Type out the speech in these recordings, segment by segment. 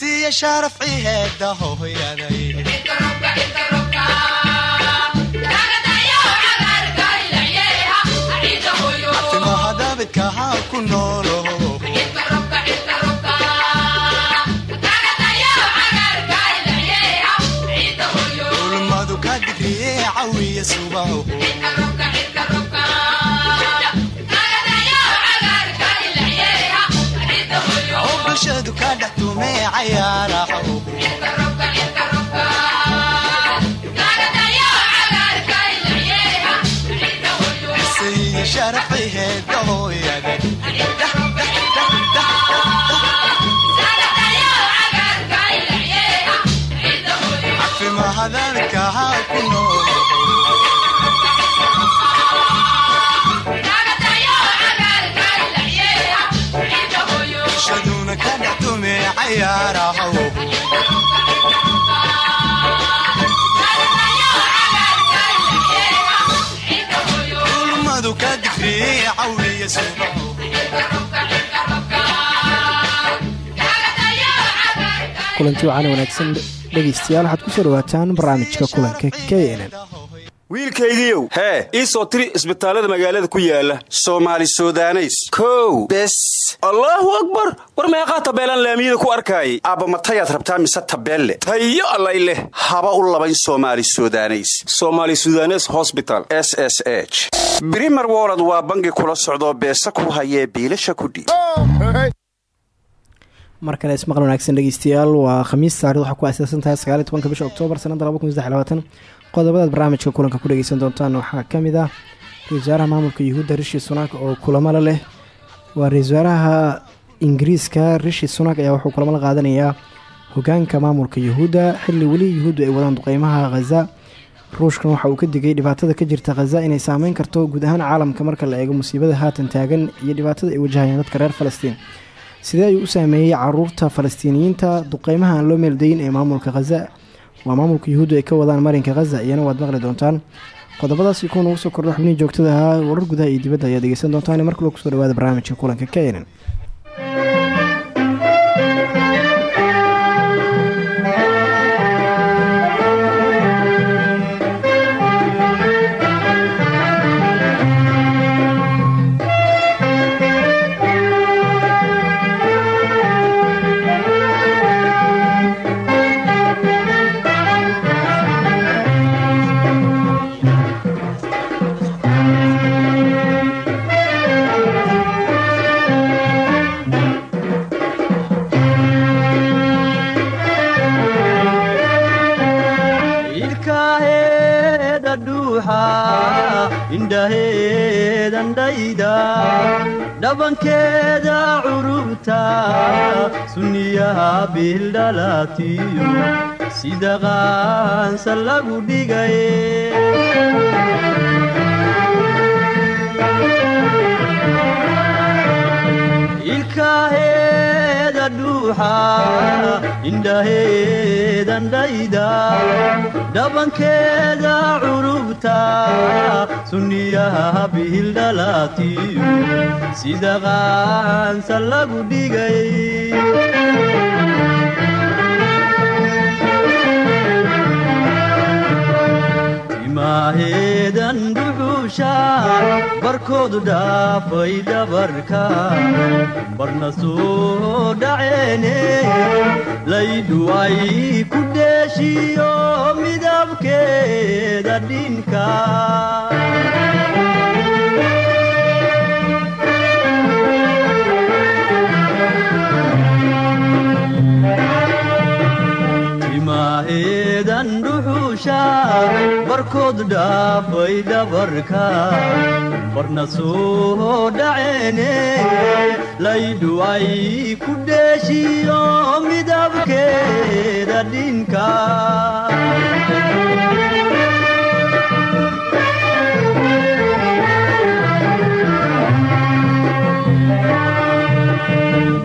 siiya sharafci heeda hooyaday timahadabidkahaa ku noolo ulmadu ka digriye cawiya subaho sharafci kulanti wacaana wanaagsan dhegaystayaal waxaad ku soo dhawaataan barnaamijka kulanka k n n wiilkaygiiow hee ii soo tiri isbitaallada magaalada ku yaalla soomaali sudaneys. Kow. Bes. Allaahu akbar. War meeqaa tabeelaan laamiyada ku arkaayay. Aabba matayaad rabtaa mise tabeelle? Tayo allay leh. Haba u labayn soomaali sudaneys. Soomaali sudanes hosbital s s h. Brimer wolod waa bangi kula socdoo beesa ku hayee biilasha kudhiib mar kale ismaqal wanaagsan dhegeystayaal waa khamiis taarikh waxaa ku aasaasan tahay sagaaliy tobanka bisha oktoobar sanadda laba kun saddex qodobadaad barnaamijka kulanka ku dhegeysan doontaan waxaa ka mid ah ra'isul wasaaraha maamulka yuhuudda rishi sunak oo kulamala leh. Waa ra'isul wasaaraha ingiriiska rishi sunak ayaa wuxuu kulamala qaadanayaa hogaanka maamulka yuhuudda xilli weli yuhuuddu ay wadaan duqeymaha khaza ruushkan waxa uu ka digay dhibaatada ka jirta khaza inay saameyn karto guud ahaan caalamka marka la eego musiibada haatan taagan iyo dhibaatada ay wajahayaan dadka reer falastiin. Sidee ayuu u saameeyey carruurta falastiiniyiinta duqeymaha aan loo meeldayin ee maamulka khaza waa maamulka yuhuuddu ay ka wadaan marinka khaza iyana waad maqli doontaan. Qodobadaasi kuwa nagu soo kordha xubnihii joogtada ahaa warar gudaha iyo dibadda ayaad dhegeysan doontaan. Mar kaloo ku soo dhawaada barnaamijka kulanka k nn dhabankeeda curubta sunniyaha bildhalatiyo sida qaansa lagu dhigay ilkaheeda dhuuxa indhaheedandhayda dhabankeeda curubta sunniyaha bihildhalatiyo sida qaansa lagu dhigay timaaheedan dhuxuusha barkoodu dhaafay dhabarka barna soo dhaceene laydhu ay ku dheeshiyo midabkeeda dhinka dhuxuusha barkood dhaafay dhabarka barna soo dhaceene laydhu ay ku dheeshiyo midabkeeda dhinka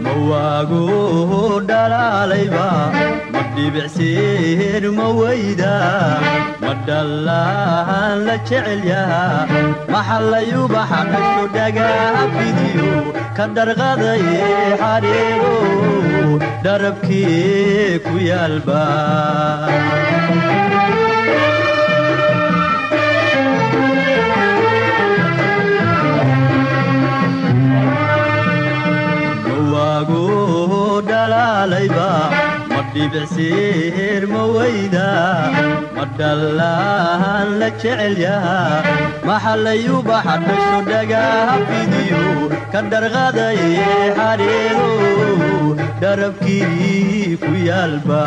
mawaago dhalaalayba dhibicseer ma weyda ma dhallaan la jecel yaha maxallayubaxa dhasho dhagaafidiyo ka dharqadaye xadheego dharabkii ku yaalba mawaagu dhalaalayba ma dhibicsiir ma weyda ma dhallaan la jecel yaha maxallayubaxa dhasho dhagaha fidiyo ka dharqaday xadheero dharabkii ku yaalba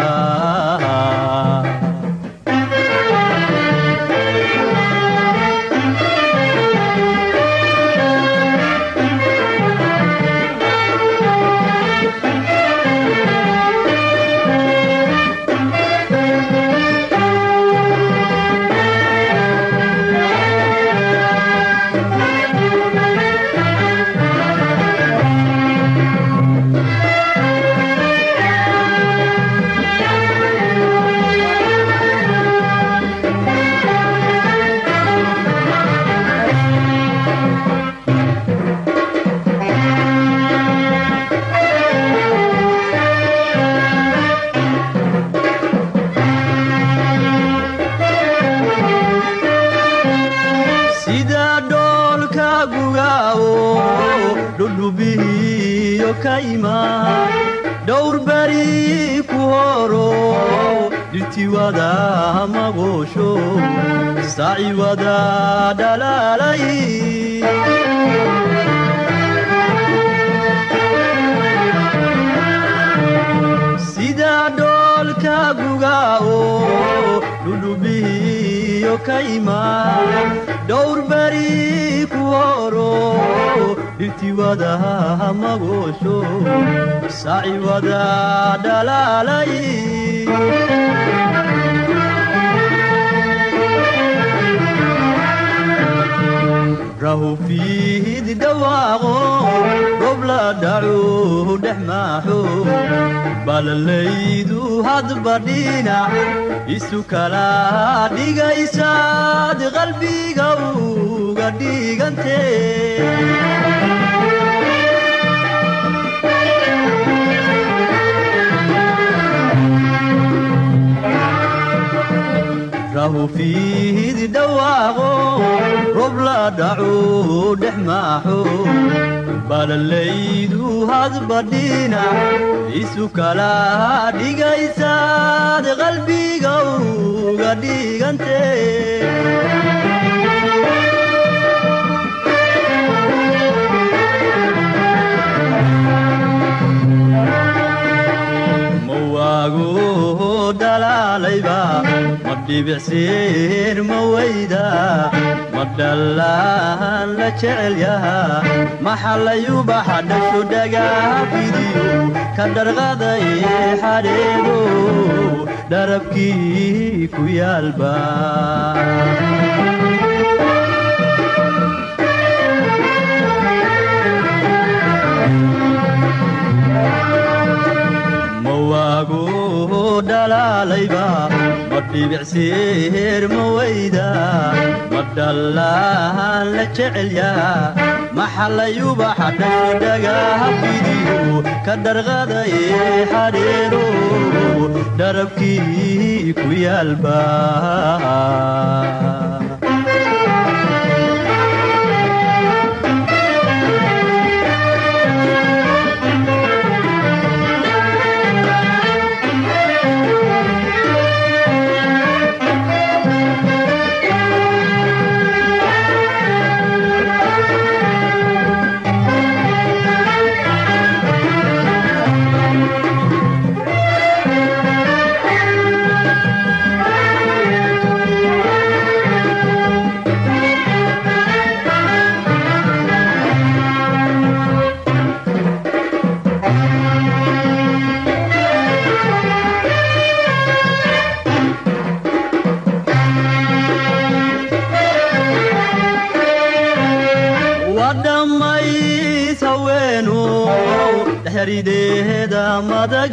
dhowr beri ku horo dhirtiwada magoosho saaciwada dhalaalay. Sida dhoolka gugaawo dhudhubihiyo ka imaan dhowr beri ku horo dhirtiwada magoosho saaciwada dhalaalay rahu fiidi dhawaaqo rob la dhacu dhex maaxo balalaydu hadba dhinac isu kala dhigaysaad qalbiga uga dhigante rahu fiidi dhawaaqo rob la dhacu dhex maaxo balalaydu hadba dhinac isu kala dhigaysaad qalbiga uga dhigante dhalaalayba ma dhibicsiir ma weyda ma dhallaan la jecel yaha. Maxallayubaxa dhasho dhagaha fidiyo ka dharqaday xadheego dharabkii ku yaalba dhalaalayba ma dhibicsiir ma weyda. Ma dhallaan la jecel yaha maxallayubaxa dhasho dhagaha fidiyo ka dharqaday xadheero dharabkii ku yaalba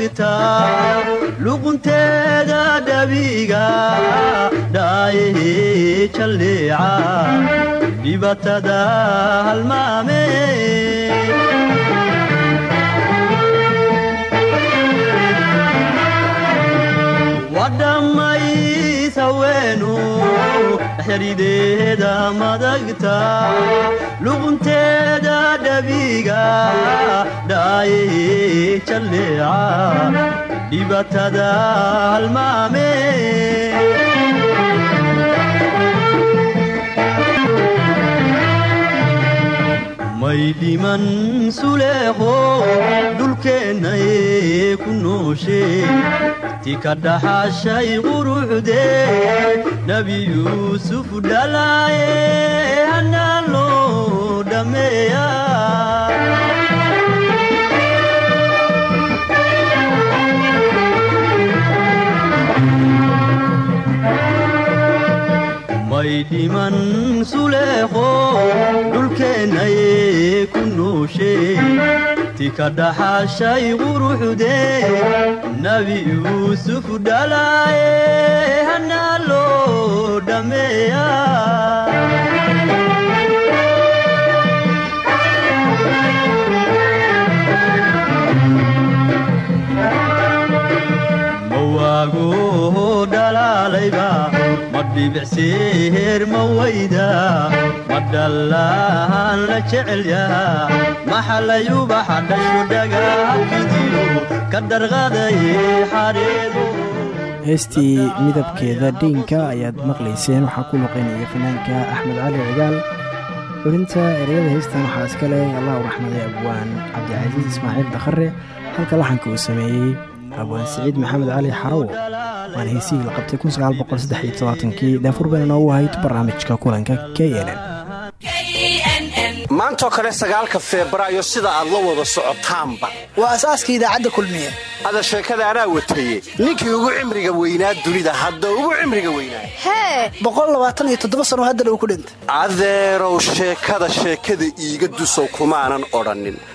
jirtaa luqunteeda dhabiga dhaayahee jalleeca dhibatada halmaame. Wadhammay haweenu dhexyarideeda madagta luqunteeda dhabiga dhaaye jalleeca dhibatada halmaame may dhiman suleeqo dhulkeennay ku nooshe ti ka dhaxashay quruxdee nebi yuusuf dhalaaye hanaa loo dhammeeya may dhiman suleeqo dhulkeennay ku nooshe. Ti ka dhaxashay quruxdee nebi yuusuf dhalaaye hanaa loo dhammeeya mawaago dhalaalayba dhallahan la jecel yaha maxalay ubaxa dhasho dhagahafidiyo ka dharqaday xareedu heestii midabkeeda dhiinka ayaad maqlayseen waxaa ku luqeynaya fanaanka axmed cali cigaal. Culinta ereyada heystan waxaa iska leh allah u raxmaday abwaan cabdicasiis ismaaciil dakhare halka laxanka uu sameeyey abwaan siciid maxamed cali xarawo waana heysihii la qabtay daafur bayna noogu ahayd barnaamijka kulanka k n n. Maantoo kale sagaalka febraayo sida aad la wada socotaanba. Waa asaaska idaacadda kulmiye ada sheekada anaa wataye ninkii ugu cimriga weynaa dunida hadda ugu cimriga weynaa. Hee sano haddana uu ku dhintay. Adeerow sheekada sheekada iiga dusow kumaanan odhannin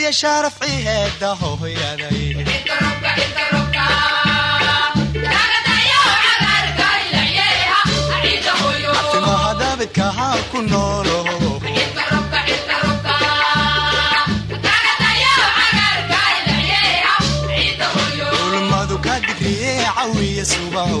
isiya shaaraf ciheeda hooyaday timaha daabidka haa ku noolo ulmadu ka digriye cawiya subaho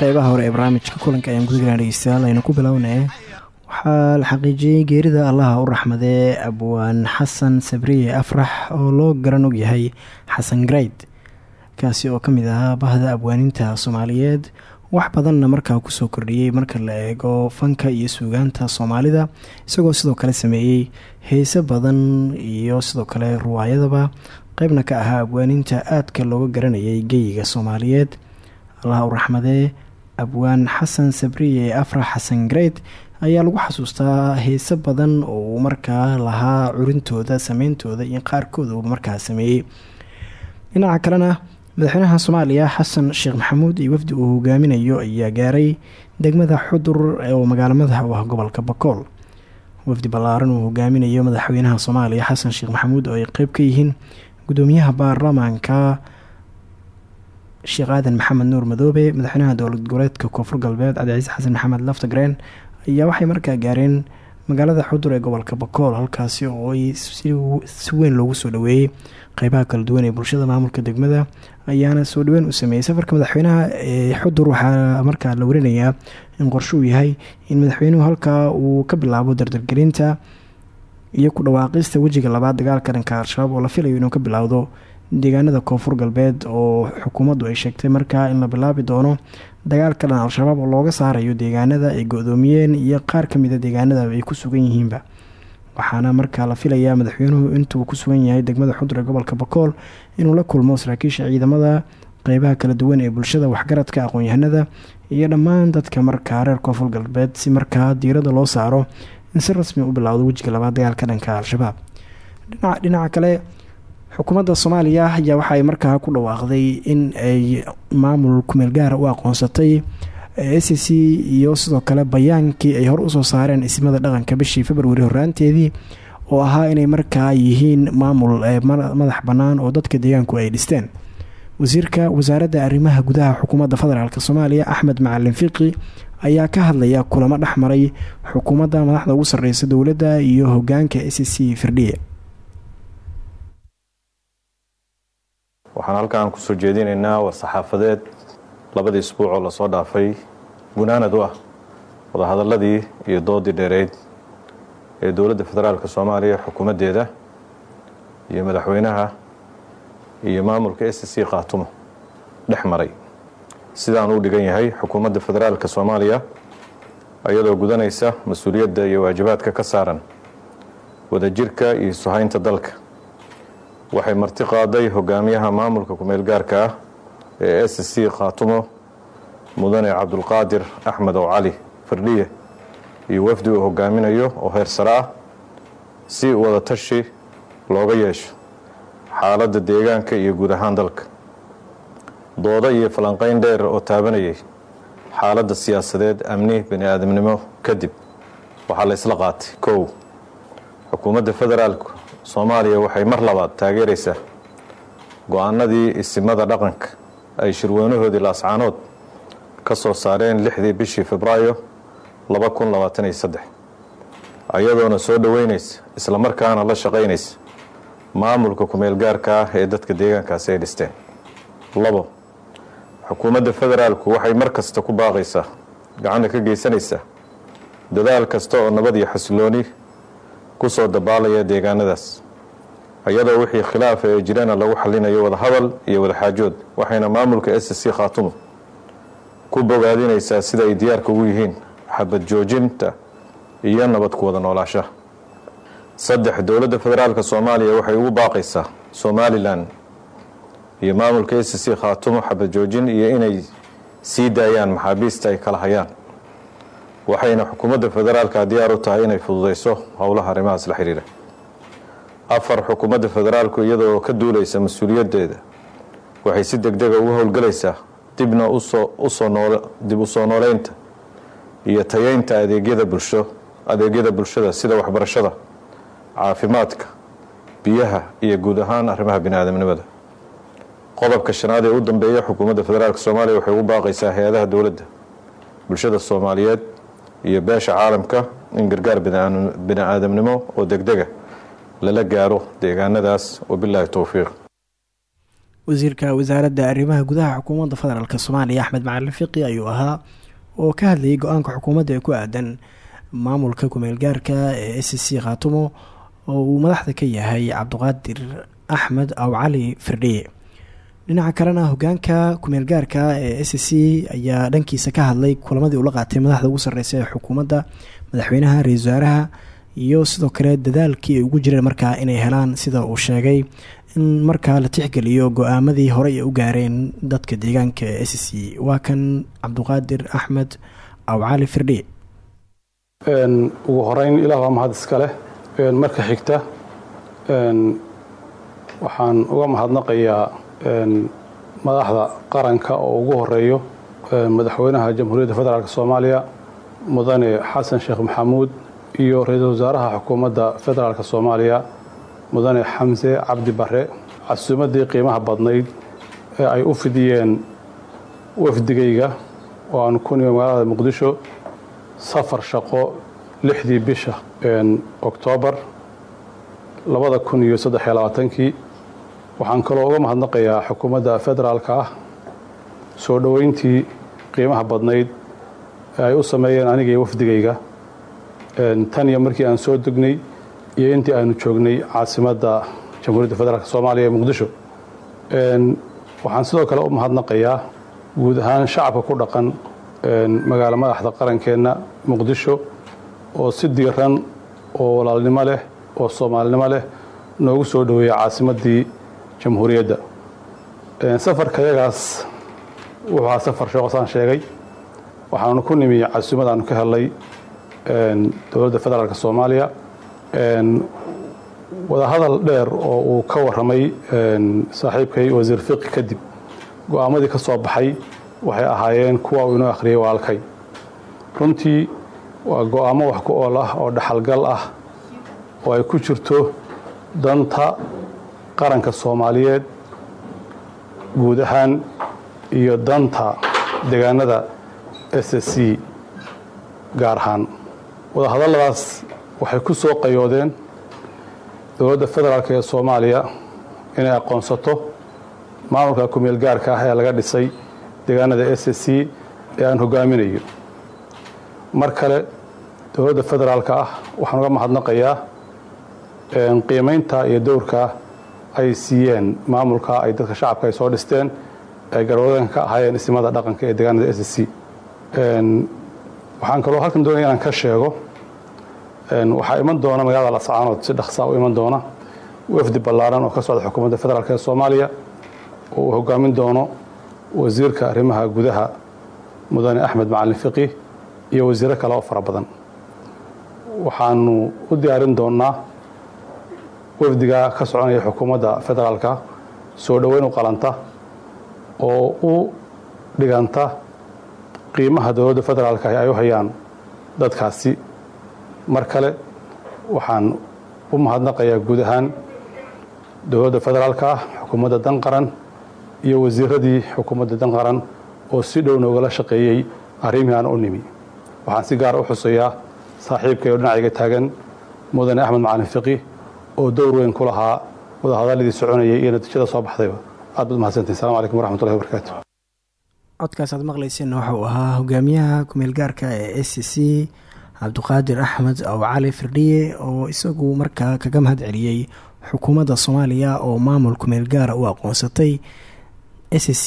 qeybaha hore ee barnaamijka kulanka ayaan gudagalaa dhegeystayaal aynu ku bilownay waxaa la xaqiijiyey geerida allaha u raxmadee abwaan xasan sabriye afrax oo loo garan og yahay xasan greyd kaasi oo ka mid ahaa bahda abwaaninta soomaaliyeed. Wax badanna markaa ku soo kordhiyey marka la eego fanka iyo suugaanta soomaalida isagoo sidoo kale sameeyey heese badan iyo sidoo kale ruwaayadaba. Qeybna ka ahaa abwaaninta aadka looga garanayay geyiga soomaaliyeed allaha u raxmadee abwaan xasan sabriye afrax xasan greyd ayaa lagu xasuustaa heese badan oo uu markaa lahaa curintooda sameyntooda iyo qaarkooda uu markaa sameeyey. Dhinaca kalena madaxweynaha soomaaliya xasan sheekh maxamuud iyo wafdi uu hogaaminayo ayaa gaaray degmada xudur oo magaalo madaxa u ah gobolka bakool wafdi ballaaran uu hogaaminayo madaxweynaha soomaaliya xasan sheekh maxamuud oo ay qeyb ka yihiin gudoomiyaha baarlamaanka sheekh aadan maxamed nuur madoobe madaxweynaha dowlad goboleedka koonfur galbeed cabdicasiis xasan maxamed laftagreen ayaa waxay markaa gaareen magaalada xudur ee gobolka bakool halkaasi oo ay si weyn loogu soo dhaweeyey qeybaha kala duwan ee bulshada maamulka degmada ayaana soo dhaweyn u sameeyey. Safarka madaxweynaha ee xudur waxaa markaa la warinayaa in qorshe uu yahay in madaxweynuhu halkaa uu ka bilaabo dardargelinta iyo ku dhawaaqista wejiga labaad dagaalka dhanka al-shabaab oo la filayo inuu ka bilowdo deegaanada koonfur galbeed oo xukuumaddu ay sheegtay markaa in la bilaabi doono dagaal ka dhan al-shabaab oo looga saarayo deegaanada ay go-doomiyeen iyo qaar kamida deegaanada ay ku sugan yihiinba. Waxaana markaa la filayaa madaxweynuhu intuu ku sugan yahay degmada xudre gobolka bakool inuu la kulmo saraakiisha ciidamada qeybaha kala duwan ee bulshada waxgaradka aqoon-yahanada iyo dhammaan dadka markaa reer koonfur galbeed si markaa diirada loo saaro in si rasmi u bilowdo wejiga labaad dagaalka dhanka al-shabaab. Dhinaca kale xukuumadda soomaaliya ayaa waxaay markaa ku dhawaaqday in ay maamul kumeel gaara u aqoonsatay a c c iyo sidoo kale bayaankii ay hor u soo saareen ismada dhaqanka bishii februari horaanteedii oo ahaa inay markaa yihiin maamul madax bannaan oo dadka deegaanku ay dhisteen. Wasiirka wasaaradda arrimaha gudaha xukuumadda federaalk soomaaliya axmed macalin fiqi ayaa ka hadlaya kulamo dhexmaray xukuumadda madaxda ugu sarreysa dowladda iyo hogaanka a c c firdhiye waxaan halkan ku soo jeedinaynaa war saxaafadeed. Labadii isbuuc oo la soo dhaafay gunaanad u ah wadahadaladii iyo doodii dheereyd ee dowladda federaalk soomaaliya xukuumaddeeda iyo madaxweynaha iyo maamulka s c khaatumo dhex maray. Sidaan uu dhigan yahay xukuumadda federaalk soomaaliya iyadoo gudanaysa mas'uuliyadda iyo waajibaadka ka saaran wadajirka iyo suhaynta dalka waxay marti qaaday hogaamiyaha maamulka kumeel gaarka ah ee s c khaatumo mudane cabdulqaadir axmed ow cali firdhiye iyo wafdi uu hogaaminayo oo heersare ah si wada tashi looga yeesho xaaladda deegaanka iyo guud ahaan dalka. Doodo iyo falanqayn dheer oo taabanayay xaaladda siyaasadeed amni bani aadamnimo kadib waxaa la isla qaatay. Kow xukuumadda federaalk soomaaliya waxay mar labaad taageeraysaa go'aanadii isimada dhaqanka ay shirweynahoodii laascaanood ka soo saareen lixdii bishii febraayo ayadoona soo dhoweynaysa islamarkaana la shaqaynaysa maamulka kumeel gaarka ah ee dadka deegaankaasi ay dhisteen. Labo xukuumadda federaalku waxay mar kasta ku baaqaysaa gacanta ka geysanaysaa dadaal kasta oo nabad iyo xasilooni ku soo dabaalaya deegaanadaas iyadoo wixii khilaafa ee jirana lagu xalinayo wadahadal iyo wadaxaajood waxayna maamulka s c khaatumo ku bogaadinaysaa sida ay diyaarka ugu yihiin xabad joojinta iyo nabad ku wada noolaashaha saddex dowladda federaalk soomaaliya waxay ugu baaqaysaa somalilan iyo maamulka s c khaatumo xabad joojin iyo inay sii daayaan maxaabiista ay kala hayaan waxayna xukuumadda federaalka diyaar u tahay inay fududeyso howlaha arrimahaas la xiriira. Afar xukuumadda federaalku iyadoo ka duuleysa mas'uuliyaddeeda waxay si deg dega ugu howlgelaysaa dibna dib u soo nooleynta iyo tayeynta adeegyada bulsho adeegyada bulshada sida waxbarashada caafimaadka biyaha iyo guud ahaan arrimaha bini aadamnimada qodobka shanaad ee u dambeeya xukuumadda federaalk soomaaliya waxay ugu baaqaysaa hay'adaha dowladda bulshada soomaaliyeed iyo beesha caalamka in gargaar bini aadamnimo oo degdega lala gaaro deegaanadaas wabilaahi towfiiq wasiirka wasaaradda arrimaha gudaha xukuumadda federaalk soomaaliya axmed macalin fiqi ayuu ahaa oo ka hadlayay go'aanka xukuumadda ee ku aadan maamulka kumeel gaarka ee s c khaatumo oo uu madaxda ka yahay cabdiqaadir axmed aw cali firdhiye dhinaca kalena hogaanka kumeel gaarka ee s c ayaa dhankiisa ka hadlay kulamadii ula qaatay madaxda ugu sarreysa ee xukuumadda madaxweynaha ra'iisul wasaaraha iyo sidoo kale dadaalkii ay ugu jireen markaa inay helaan sida uu sheegay in markaa la tixgeliyo go'aamadii horey ay u gaareen dadka deegaanka ee s c. Waa kan cabdiqaadir axmed aw cali firdhiye ugu horeyn ilaah waa mahad iska leh. Marka xigta waxaan uga mahadnaqayaa madaxda qaranka oo ugu horeeyo madaxweynaha jamhuuriyadda federaalk soomaaliya mudane xasan sheekh maxamuud iyo ra'iisul wasaaraha xukuumadda federaalk soomaaliya mudane xamse cabdi bare casuumaddii qiimaha badnayd ee ay u fidiyeen wafdigayga oo aan ku nimi magaalada muqdisho safar shaqo lixdii bisha oktoobar labada kun iyo saddexiyo labaatankii waxaan kaloo uga mahadnaqayaa xukuumadda federaalka ah. Soo dhoweyntii qiimaha badnayd ee ay u sameeyeen aniga iyo wafdigayga tan iyo markii aan soo degnay iyo intii aanu joognay caasimadda jamhuuriyadda federaalk soomaaliya ee muqdisho. Waxaan sidoo kale u mahadnaqayaa guud ahaan shacabka ku dhaqan magaalo madaxda qarankeenna muqdisho oo si diiran oo walaalnimo leh oo soomaalinimo leh noogu soo dhoweeya caasimaddii jamhuuriyadda. Safarkayagaas wuxuu ahaa safar shooqosaan sheegay. Waxaanu ku nimi casuumadaanu ka helnay dowladda federaalk soomaaliya. Wadahadal dheer oo uu ka warramay saaxiibkay wasiir fiqi kadib go'aamadii ka soo baxay waxay ahaayeen kuwa uu inoo akhriyey walaalkay runtii waa go'aamo wax ku ool ah oo dhaxalgal ah oo ay ku jirto danta qaranka soomaaliyeed guud ahaan iyo danta deegaanada s s c gaar ahaan. Wadahadalladaas waxay ku soo qayoodeen dowladda federaalk ee soomaaliya inay aqoonsato maamulka kumeel gaarka ah ee laga dhisay deegaanada s s c ee aan hogaaminayo mar kale dowladda federaalka ah waxaan uga mahadnaqayaa qiimaynta iyo dowrka ay siiyeen maamulka ay dadka shacabka ay soo dhisteen ay garwadoodanka ka ahaayeen isimada dhaqanka ee deegaanada s c. Waxaan kaloo halkan doonaya inaan ka sheego waxaa iman doona magaalada lascaanood si dhaqsaa u iman doona wafdi ballaaran oo ka socda xukuumadda federaalk ee soomaaliya oo uu hogaamin doono wasiirka arrimaha gudaha mudane axmed macalin fiqi iyo wasiiro kale oo fara badan. Waxaanu u diyaarin doonnaa wafdiga ka soconaya xukuumadda federaalka soo dhoweyn u qalanta oo u dhiganta qiimaha dowladda federaalka ay u hayaan dadkaasi. Mar kale waxaan u mahadnaqayaa guud ahaan dowladda federaalka ah xukuumadda dan qaran iyo wasiiradii xukuumadda dan qaran oo si dhow noogala shaqeeyey arrimihii aan u nimi. Waxaan si gaara u xusayaa saaxiibkay oo dhinacayga taagan mudane axmed macalin fiqi oo dowr weyn ku lahaa wadahadaladii soconayay iyo natiijada soo baxdayba. Aad baad mahadsantiin salamu calaykum waraxmatullahi wabarakaatu codkaas aad maqlayseen waxauu ahaa hogaamiyaha kumeel gaarka ee s c cabduqaadir axmed ow cali firdhiye oo isagu markaa kaga mahad celiyey xukuumadda soomaaliya oo maamul kumeel gaara u aqoonsatay s c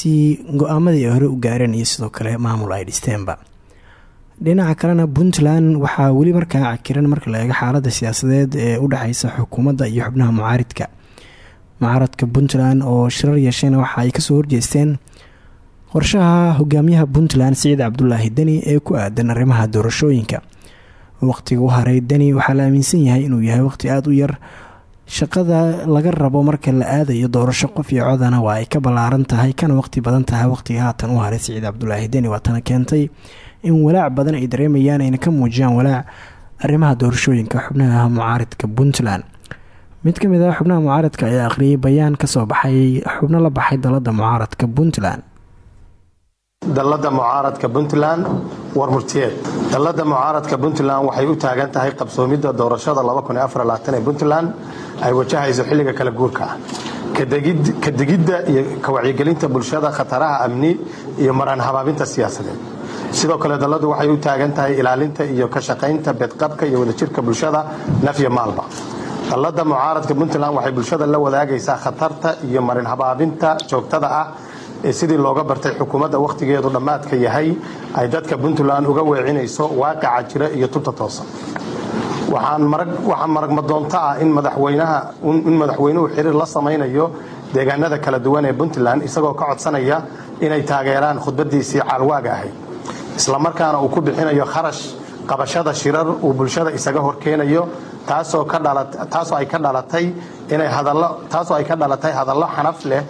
go'aamadii ay hore u gaareen iyo sidoo kale maamul ay dhisteenba dhinaca kalena puntland waxaa weli markaa cakiran marka la eego xaaladda siyaasadeed ee u dhexeysa xukuumadda iyo xubnaha mucaaridka. Mucaaradka puntland oo shirar yeeshayna waxa ay ka soo horjeesteen qorshaha hogaamiyaha puntland siciid cabdulaahi deni ee ku aadan arrimaha doorashooyinka. Waqtiga u haray deni waxaa la aaminsan yahay inuu yahay waqti aada u yar. Shaqada laga rabo marka la aadayo doorasho qof iyo codana waa ay ka ballaaran tahay kana waqti badan tahay waqtiga haatan u haray siciid cabdulaahi deni waatana keentay in walaac badan ay dareemayaan ayna ka muujiyaan walaac. Arrimaha doorashooyinka xubnaha mucaaridka puntland. Mid ka mid ah xubnaha mucaaradka ayaa akhriyay bayaan ka soo baxay xubno la baxay dalada mucaaradka puntland. Dallada mucaaradka puntland war murtiyeed dallada mucaaradka puntland waxay u taagan tahay qabsoomidda doorashada ee puntland ay wajahayso xilliga kala guurka. Ah ka degidda iyo ka wacyigelinta bulshada khataraha amni iyo maran habaabinta siyaasadeed sidoo kale dalladu waxay u taagan tahay ilaalinta iyo ka shaqaynta bedqabka iyo wadajirka bulshada nafya maalba. Dallada mucaaradka puntland waxay bulshada la wadaagaysaa khatarta iyo marin habaabinta joogtada ah ee sidii looga bartay xukuumadda wakhtigeedu dhammaadka yahay ay dadka puntland uga weecinayso waaqica jira iyo tubta toosan. Waxaa maragmadoonto ah in madaxweynuhu xiriir la samaynayo deegaanada kala duwan ee puntland isagoo ka codsanaya inay taageeraan khudbadiisii caalwaaga ahayd islamarkaana uu ku bixinayo kharash qabashada shirar uu bulshada isaga horkeenayo taasoo ay ka dhalatay hadallo xanaf leh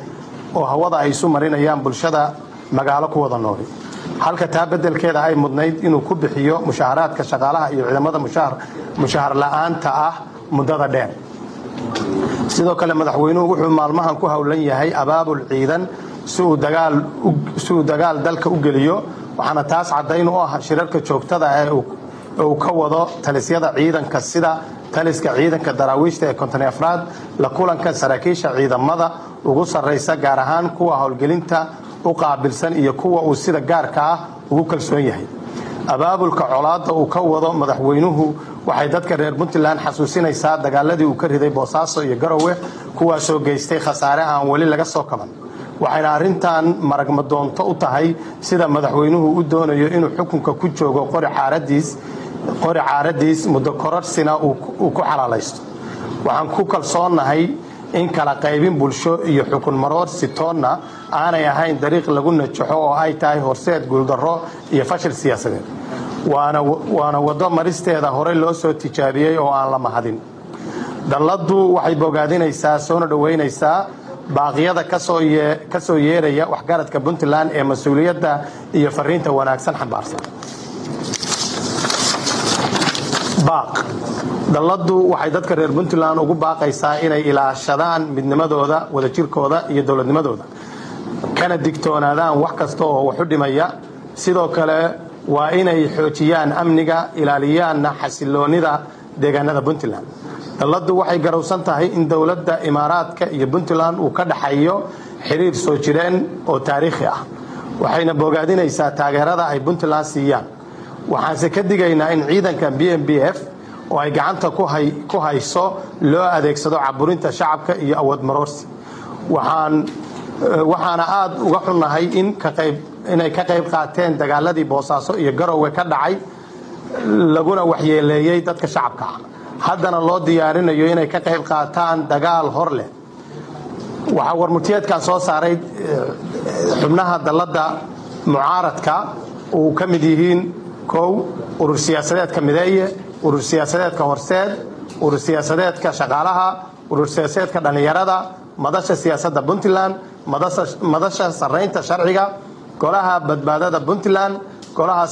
oo hawada ay isu marinayaan bulshada magaalo ku wada nooli halka taa beddelkeeda ay mudnayd inuu ku bixiyo mushaharaadka shaqaalaha iyo ciidamada mushahar la'aanta ah muddada dheer. Sidoo kale madaxweynuhu wuxuu maalmahan ku howlan yahay abaabul ciidan si uu dagaal dalka u geliyo waxaana taas caddayn u ah shirarka joogtada ee uu ka wado talisyada ciidanka sida taliska ciidanka daraawiishta ee konton afraad la kulanka saraakiisha ciidamada ugu sarraysa gaar ahaan kuwa howlgelinta u qaabilsan iyo kuwa uu sida gaarka ah ugu kalsoon yahay. Abaabulka colaadda uu ka wado madaxweynuhu waxay dadka reer puntland xasuusinaysaa dagaaladii uu ka riday boosaaso iyo garowe kuwaasoo geystay khasaare aan weli laga soo kaban waxayna arrintan maragmadoonto u tahay sida madaxweynuhu u doonayo inuu xukunka ku joogo qori caaradiis muddo kororsina uu ku xalaalaysto. Waxaan ku kalsoonnahay in kala qaybin bulsho iyo xukun maroorsi toonna aanay ahayn dariiq lagu najaxo oo ay tahay horseed guuldarro iyo fashil siyaasadeed. Waana waddo maristeeda horey loo soo tijaabiyey oo aan la mahadin. Dalladdu waxay bogaadinaysaa soona dhoweynaysaa baaqyada ka soo yeeraya waxgaradka puntland ee mas'uuliyadda iyo fariinta wanaagsan xambaarsan. Baaq. Dalladdu waxay dadka reer puntland ugu baaqaysaa inay ilaashadaan midnimadooda wadajirkooda iyo dowladnimadooda. Kana digtoonaadaan wax kasta oo waxu dhimaya. Sidoo kale waa inay xoojiyaan amniga ilaaliyaanna xasiloonnida deegaanada puntland dalladdu waxay garowsan tahay in dowladda imaaraadka iyo puntland uu ka dhaxayo xiriir soo jireen oo taariikhi ah. Waxayna bogaadinaysaa taageerada ay puntland siiyaan. Waxaanse ka digaynaa in ciidanka b m b f oo ay gacanta ku hayso loo adeegsado caburinta shacabka iyo awood maroorsi waxaana aad uga xunnahay inay ka qayb qaateen dagaaladii boosaaso iyo garowe ka dhacay laguna waxyeeleeyey dadka shacabka. ah haddana loo diyaarinayo inay ka qayb qaataan dagaal hor leh. Waxaa warmurtiyeedkan soo saaray xubnaha dalladda mucaaradka uu ka mid yihiin kow urur siyaasadeedka mideeye urur siyaasadeedka horseed urur siyaasadeedka shaqaalaha urur siyaasadeedka dhallinyarada madasha siyaasadda puntland madasha sarraynta sharciga golaha badbaadada puntland golaha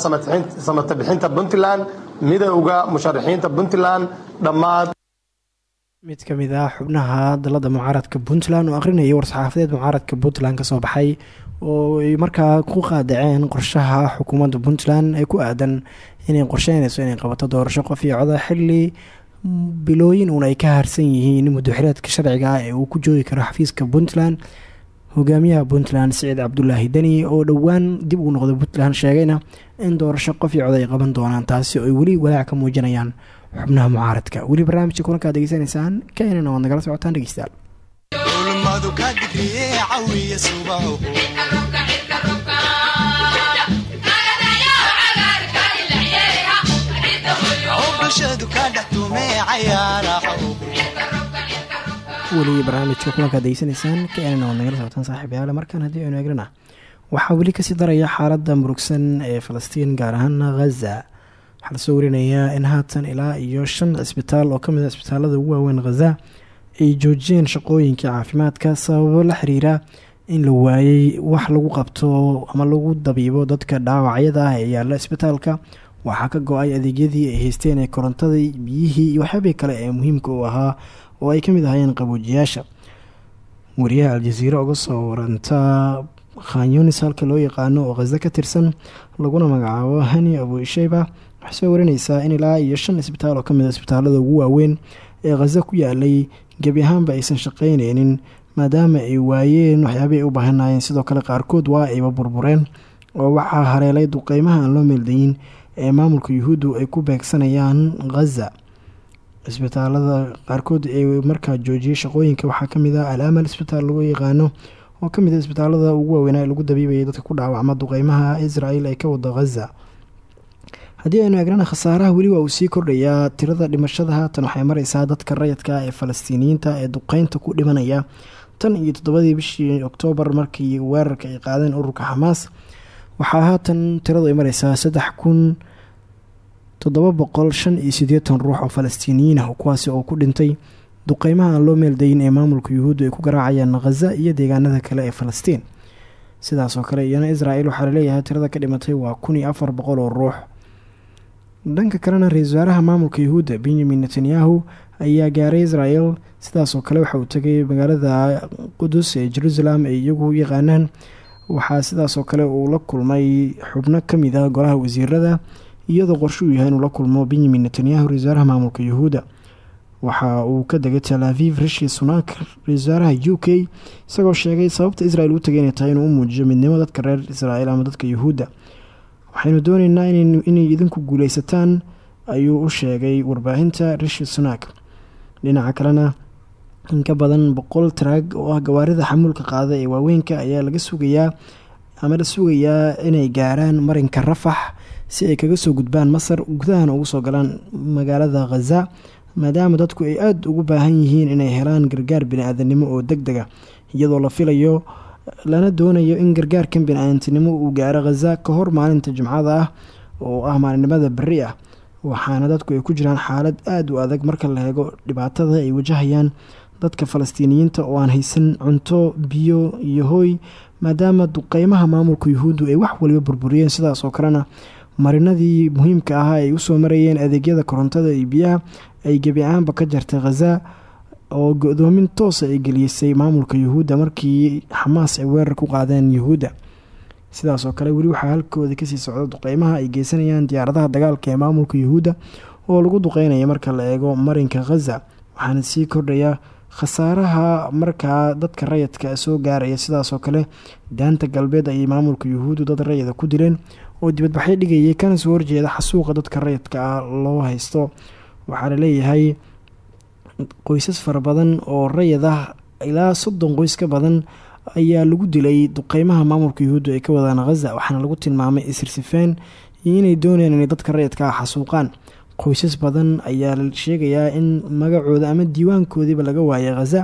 samata bixinta puntland midowga musharaxiinta puntland mid ka mid ah xubnaha dalada mucaaradka puntland oo akhrinayay war-saxaafadeed mucaaradka puntland ka soo baxay oo ay markaa ku qaadaceen qorshaha xukuumadda puntland ee ku aadan inay qorsheynayso inay qabato doorasho qof iyo coda xili bilooyin uun ay ka harsan yihiin muddoxireedka sharciga ah ee uu ku joogi karo xafiiska puntland. Hogaamiyaha puntland siciid cabdulaahi deni oo dhowaan dib uu noqday puntland sheegayna in doorasho qof iyo cod ay qaban doonaan taasi oo ay weli walaac ka muujinayaan xubnaha mucaaradka. Weli barnaamijka kulankaad degeysanaysaan keenana waad nagala socotaan cayaaraha weli barnaamijka kulankaad degeysanaysaan keenana waad nagala socotaan saaxiibayaal markaan haddii aynu eegrana waxaa weli ka sii daraya xaaladda murugsan ee falastiin gaar ahaan ghaza waxaa la soo warinayaa in haatan ilaa iyo shan cisbitaal oo ka mid a cisbitaalada ugu waaweyn khaza ay joojiyeen shaqooyinkii caafimaadka sababo la xiriira in la waayey wax lagu qabto ama lagu dabiibo dadka dhaawacyada ah ee yaalla isbitaalka. Waxaa ka go'ay adeegyadii ay haysteen ee korontadii biyihii iyo waxyaabihii kale ee muhiimka u ahaa oo ay ka mid ahaayeen qaboojiyaasha wariyaha aljaziira uga soo waranta khanyunis halka loo yaqaano oo khaza ka tirsan laguna magacaabo hani abu isheyba waxay soo warineysaa in ilaa iyo shan isbitaal oo ka mid a isbitaalada ugu waaweyn ee khaza ku yaalay gebi ahaanba aysan shaqeyneynin maadaama ay waayeen waxyaabih ay u baahanaayeen sidoo kale qaarkood waa ayba burbureen oo waxaa hareelay duqeymaha aan loo meeldayin ee maamulka yuhuuddu ay ku beegsanayaan khaza isbitaalada qaarkood ee markaa joojiyay shaqooyinka waxaa ka mid ah al amal isbitaal lagu yaqaano oo ka mid a isbitaalada ugu waaweynaa ee lagu dabiibaya dadka ku dhaawacma duqeymaha israel ay ka wado khaza haddii aynu eegnana khasaaraha weli waa uu sii kordhayaa tirada dhimashada haatan waxay mareysaa dadka rayidka ee falastiiniyiinta ee duqeynta ku dhimanaya. Tan iyo toddobadii bishii oktoobar markii weerarka ay qaadeen ururka xamaas waxaa haatan tiradu ay mareysaa saddex toddoba boqol shan iyo siddeetan ruux oo falastiiniyiin ah kuwaasi oo ku dhintay duqeymaha aan loo meeldayin ee maamulka yuhuuddu ay ku garaacayaan khaza iyo deegaanada kale ee falastiin. Sidaasoo kale iyana israel waxaa la leeyahay tirada ka dhimatay waa kun iyo afar boqol oo ruux dhanka kalena ra'iisul wasaaraha maamulka yuhuudda benyamin netanyahu ayaa gaaray israel sidaasoo kale waxa uu tegay magaalada qudus ee jerusalem ay iyagu yaqaanaan. Waxaa sidaasoo kale uu la kulmay xubno ka mid ah golaha wasiirada iyadoo qorshe uu yahay inuu la kulmo benyamin netanyahu ra'isul wasaaraha maamulka yuhuudda. Waxa uu ka degay tel aviv rishi sunak ra'isul wasaaraha u k isagoo sheegay sababta israel u tagay inay tahay u muujiyo midnimo dadka reer israel ama dadka yuhuudda waxaynu doonaynaa inay idinku guuleysataan ayuu u sheegay warbaahinta rishi sunak. Dhinaca kalena in ka badan boqol taraag oo ah gawaarida xamuulka qaada ee waaweynka ayaa laga sugayaa ama la sugayaa inay gaaraan marinka rafax si ay kaga soo gudbaan masar gudahana ugu soo galaan magaalada khaza maadaama dadku ay aada ugu baahan yihiin inay helaan gargaar bini-aadanimo oo deg dega iyadoo la filayo lana doonayo in gargaarkan bini-aadantinimo uu gaaro khaza ka hor maalinta jimcada ah oo ah maalinimada beri ah waxaana dadku ay ku jiraan xaalad aada u adag marka la eego dhibaatada ay wajahayaan dadka falastiiniyiinta oo aan haysan cunto biyo iyo hooy maadaama duqeymaha maamulka yuhuuddu ay wax waliba burburiyeen. Sidaas oo kalena marinadii muhiimka ahaa ay u soo marayeen adeegyada korontada iyo biyaha ay gebi ahaanba ka jartay khaza oo go-doomin toosa ay geliyisay maamulka yuhuudda markii xamaas ay weerar ku qaadeen yuhuudda. Sidaas oo kale weli waxaa halkooda ka sii socda duqeymaha ay geysanayaan diyaaradaha dagaalka ee maamulka yuhuudda oo lagu duqeynaya marka la eego marinka khaza waxaana sii kordhaya khasaaraha markaa dadka rayidka soo gaaraya. Sidaasoo kale daanta galbeed ayay maamulka yuhuuddu dad rayida ku dileen oo dibadbaxyo dhigayay kana soo horjeeda xasuuqa dadka rayidka ah loo haysto. Waxaa la leeyahay qoysas fara badan oo rayid ah ilaa soddon qoys ka badan ayaa lagu dilay duqeymaha maamulka yuhuuddu ay ka wadaan khaza waxaana lagu tilmaamay isirsifeen inay doonayaan inay dadka rayidka ah xasuuqaan. Qoysas badan ayaa la sheegayaa in magacooda ama diiwaankoodiiba laga waayay khaza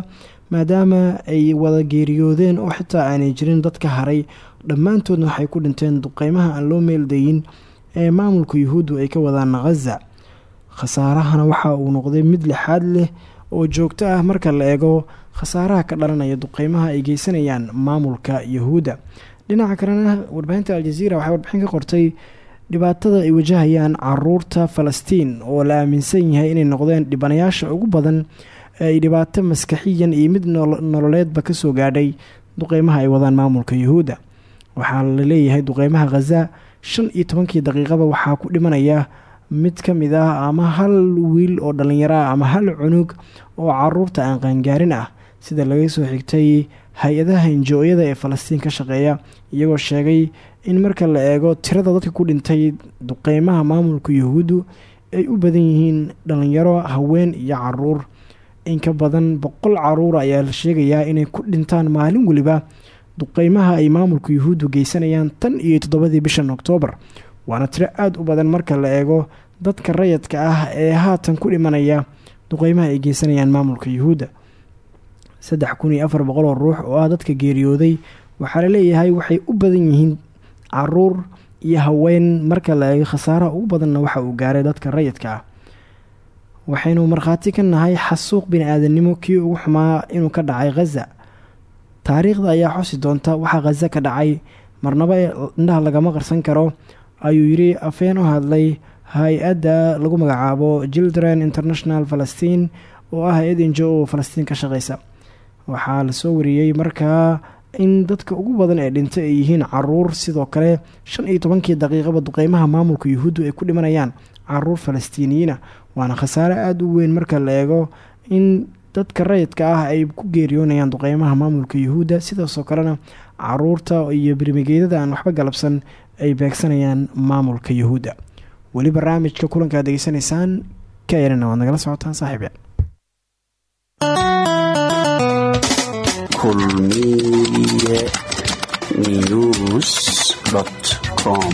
maadaama ay wada geeriyoodeen oo xitaa aanay jirin dadka haray. Dhammaantoodna waxay ku dhinteen duqeymaha aan loo meeldayin ee maamulka yuhuuddu ay ka wadaan khaza khasaarahana waxa uu noqday mid lixaad leh oo joogto ah marka la eego khasaaraha ka dhalanaya duqeymaha ay geysanayaan maamulka yuhuudda dhinaca kalena warbaahinta aljaziira waxay warbixin ka qortay dhibaatada ay wajahayaan carruurta falastiin oo la aaminsan yahay inay noqdeen dhibanayaasha ugu badan ay dhibaato maskaxiyan iyo mid nololeedba ka soo gaadhay duqeymaha ay wadaan maamulka yuhuudda waxaa la leeyahay duqeymaha khaza shan iyo tobankii daqiiqaba waxaa ku dhimanaya mid ka mid ah ama hal wiil oo dhallinyaro ah ama hal cunug oo carruurta aan qaangaarin ah sida laga soo xigtay hay'adaha injo-yada ee falastiin ka shaqeeya iyagoo sheegay in marka la eego tirada dadka ku dhintay duqeymaha maamulka yuhuuddu ay u badan yihiin dhallinyaro haween iyo carruur in ka badan boqol carruur ayaa la sheegayaa inay ku dhintaan maalin weliba duqeymaha ay maamulka yuhuuddu geysanayaan tan iyo toddobadii bishan oktoobar waana tiro aada u badan marka la eego dadka rayadka ah ee haatan ku dhimanaya duqeymaha ay geysanayaan maamulka yuhuudda. Saddex ruux oo ah dadka geeriyooday waxaa la leeyahay waxay u badan yihiin carruur iyo haween. Marka la eego khasaaraha ugu badanna waxa uu gaaray dadka rayidka ah. Waxaynu markhaati ka nahay xasuuq bini-aadannimo kii ugu xumaa inuu ka dhacay khaza taariikhda ayaa xusi doonta waxaa khaza ka dhacay marnaba indhaha lagama qarsan karo ayuu yidhi afeen u hadlay hay'adda lagu magacaabo children international falastiin oo ah hay'ad falastiin ka shaqeysa. Waxaa la soo wariyey markaa in dadka ugu badan ee dhintay ay yihiin carruur sidoo kale shan iyo tobankii daqiiqaba duqeymaha maamulka yuhuuddu ay ku dhimanayaan carruur falastiiniyiina waana khasaare aada u weyn marka la eego in dadka rayidka ah ay ku geeriyoonayaan duqeymaha maamulka yuhuudda sidaasoo kalena carruurta iyo birmigeedada aan waxba galabsan ay beegsanayaan maamulka yuhuudda. Weli barnaamijka kulanka ad degeysanaysaan ka yarana waad nagala socotaan saaxiibya kulmiye news com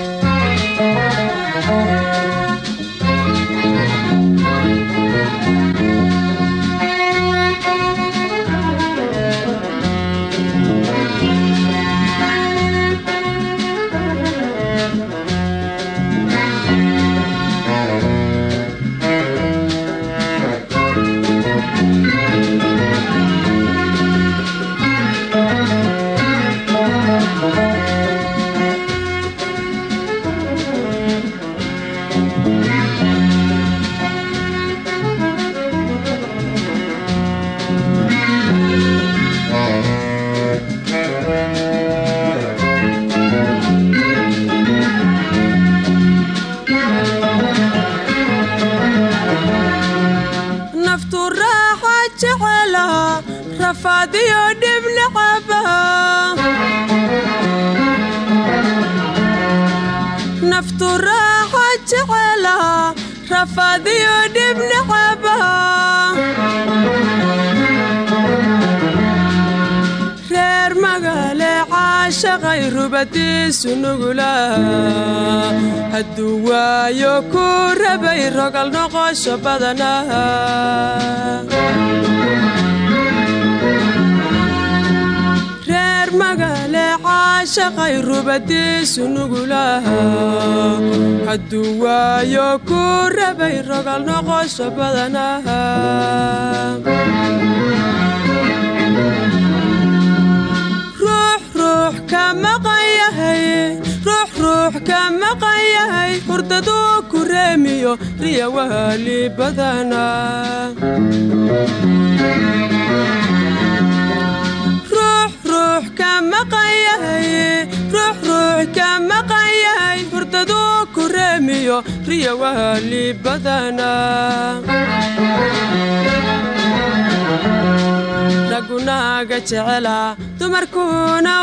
rubadiisu nugula hadduu waayo ku rabay rogal noqosho badana. Reer magaale caashaqay rubadiisu ka maqan yahay hurdaduu ku reemiyo riya badana. Riya waali badana ragunaaga jecela dumarkuuna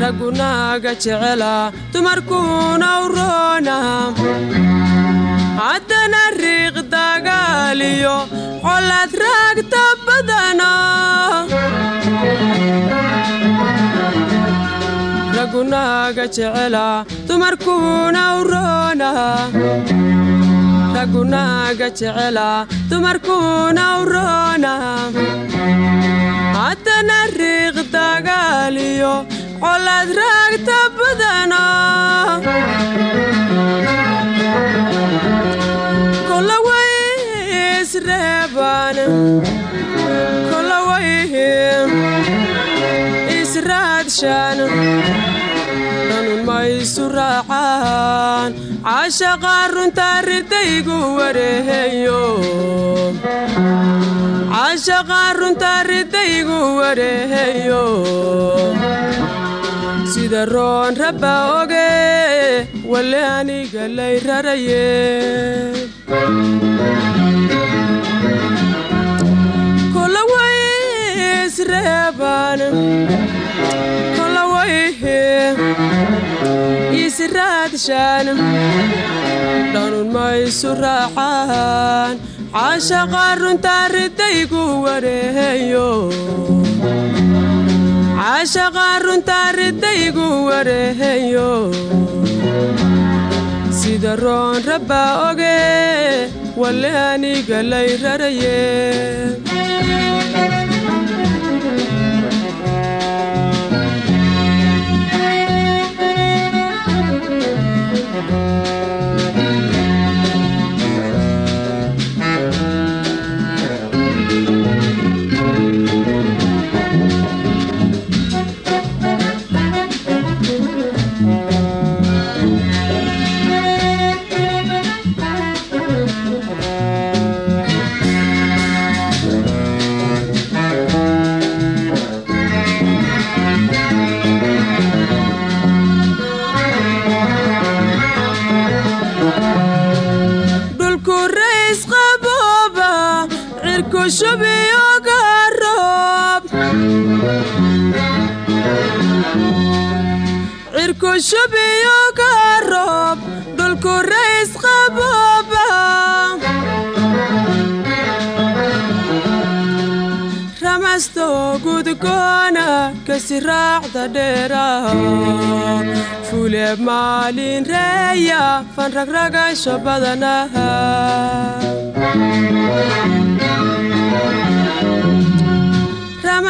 ragunaaga jecela dumarkuuna u roona. Haddana riiq dagaaliyo colaad raagta badana. Ragunaaga jecela dumarkuuna u roona. Ragunaaga jecela dumarkuuna u roona. Haddana riiq dagaaliyo colaad raagta kolaway israadshan dhanun maysu raacaan caashaqa runta ridaygu wareeheyo sida roon rabba oge wale aniga lay raraye. Kolaway isreeban kolaway israadshan dhanun maysu raacaan caashaqa runta ridaygu wareeheyo caashaqa runta ridaygu wareeheyo sida roon rabba oge wale aniga lay raraye cirku shubiyo garoob dhulku rays qabooba ramasto gudgoona kasi raacda dheera fule maalin reeya fanragragasho badanaha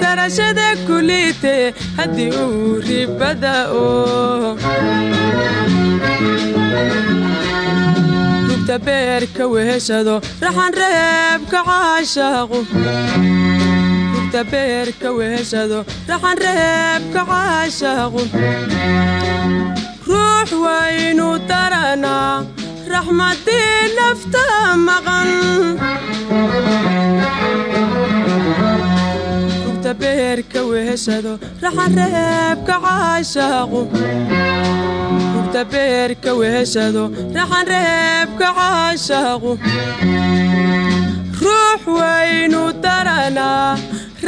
rarashada kulite haddii uu ribada rugta beerka weheshado raxan reebka caashaaqu rugta beerka weheshado raxan reebka caashaaqu ruux waynu daranaa raxmadii nafta maqan rugta beerka weheshado raxan reebka caashaaqu rugta beerka weheshado raxan reebka caashaaqu ruux waynu daranaa